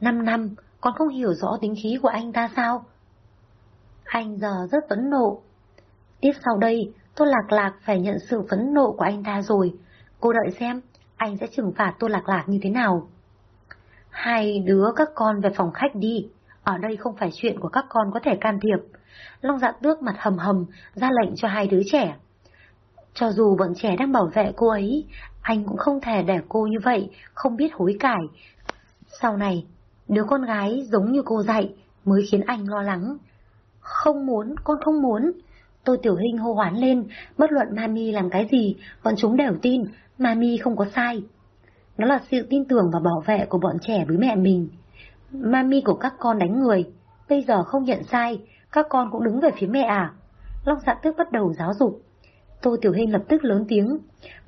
Năm năm, con không hiểu rõ tính khí của anh ta sao? Anh giờ rất phẫn nộ. Tiếp sau đây, Tô Lạc Lạc phải nhận sự phẫn nộ của anh ta rồi. Cô đợi xem, anh sẽ trừng phạt Tô Lạc Lạc như thế nào. Hai đứa các con về phòng khách đi, ở đây không phải chuyện của các con có thể can thiệp. Long dạ tước mặt hầm hầm, ra lệnh cho hai đứa trẻ. Cho dù bọn trẻ đang bảo vệ cô ấy, anh cũng không thể để cô như vậy, không biết hối cải. Sau này, đứa con gái giống như cô dạy mới khiến anh lo lắng. Không muốn, con không muốn. Tô Tiểu Hinh hô hoán lên, bất luận Mami làm cái gì, bọn chúng đều tin, Mami không có sai. Nó là sự tin tưởng và bảo vệ của bọn trẻ với mẹ mình. Mami của các con đánh người, bây giờ không nhận sai, các con cũng đứng về phía mẹ à? Long dạ tước bắt đầu giáo dục. Tô Tiểu Hình lập tức lớn tiếng,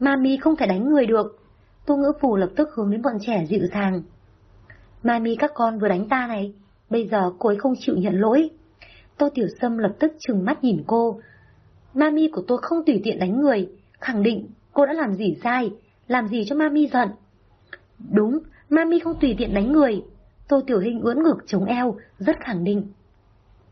Mami không thể đánh người được. Tô ngữ phù lập tức hướng đến bọn trẻ dịu dàng. Mami các con vừa đánh ta này, bây giờ cô ấy không chịu nhận lỗi. Tô Tiểu Sâm lập tức trừng mắt nhìn cô. Mami của tôi không tùy tiện đánh người, khẳng định cô đã làm gì sai, làm gì cho Mami giận. Đúng, Mami không tùy tiện đánh người. Tô Tiểu Hình ưỡn ngực chống eo, rất khẳng định.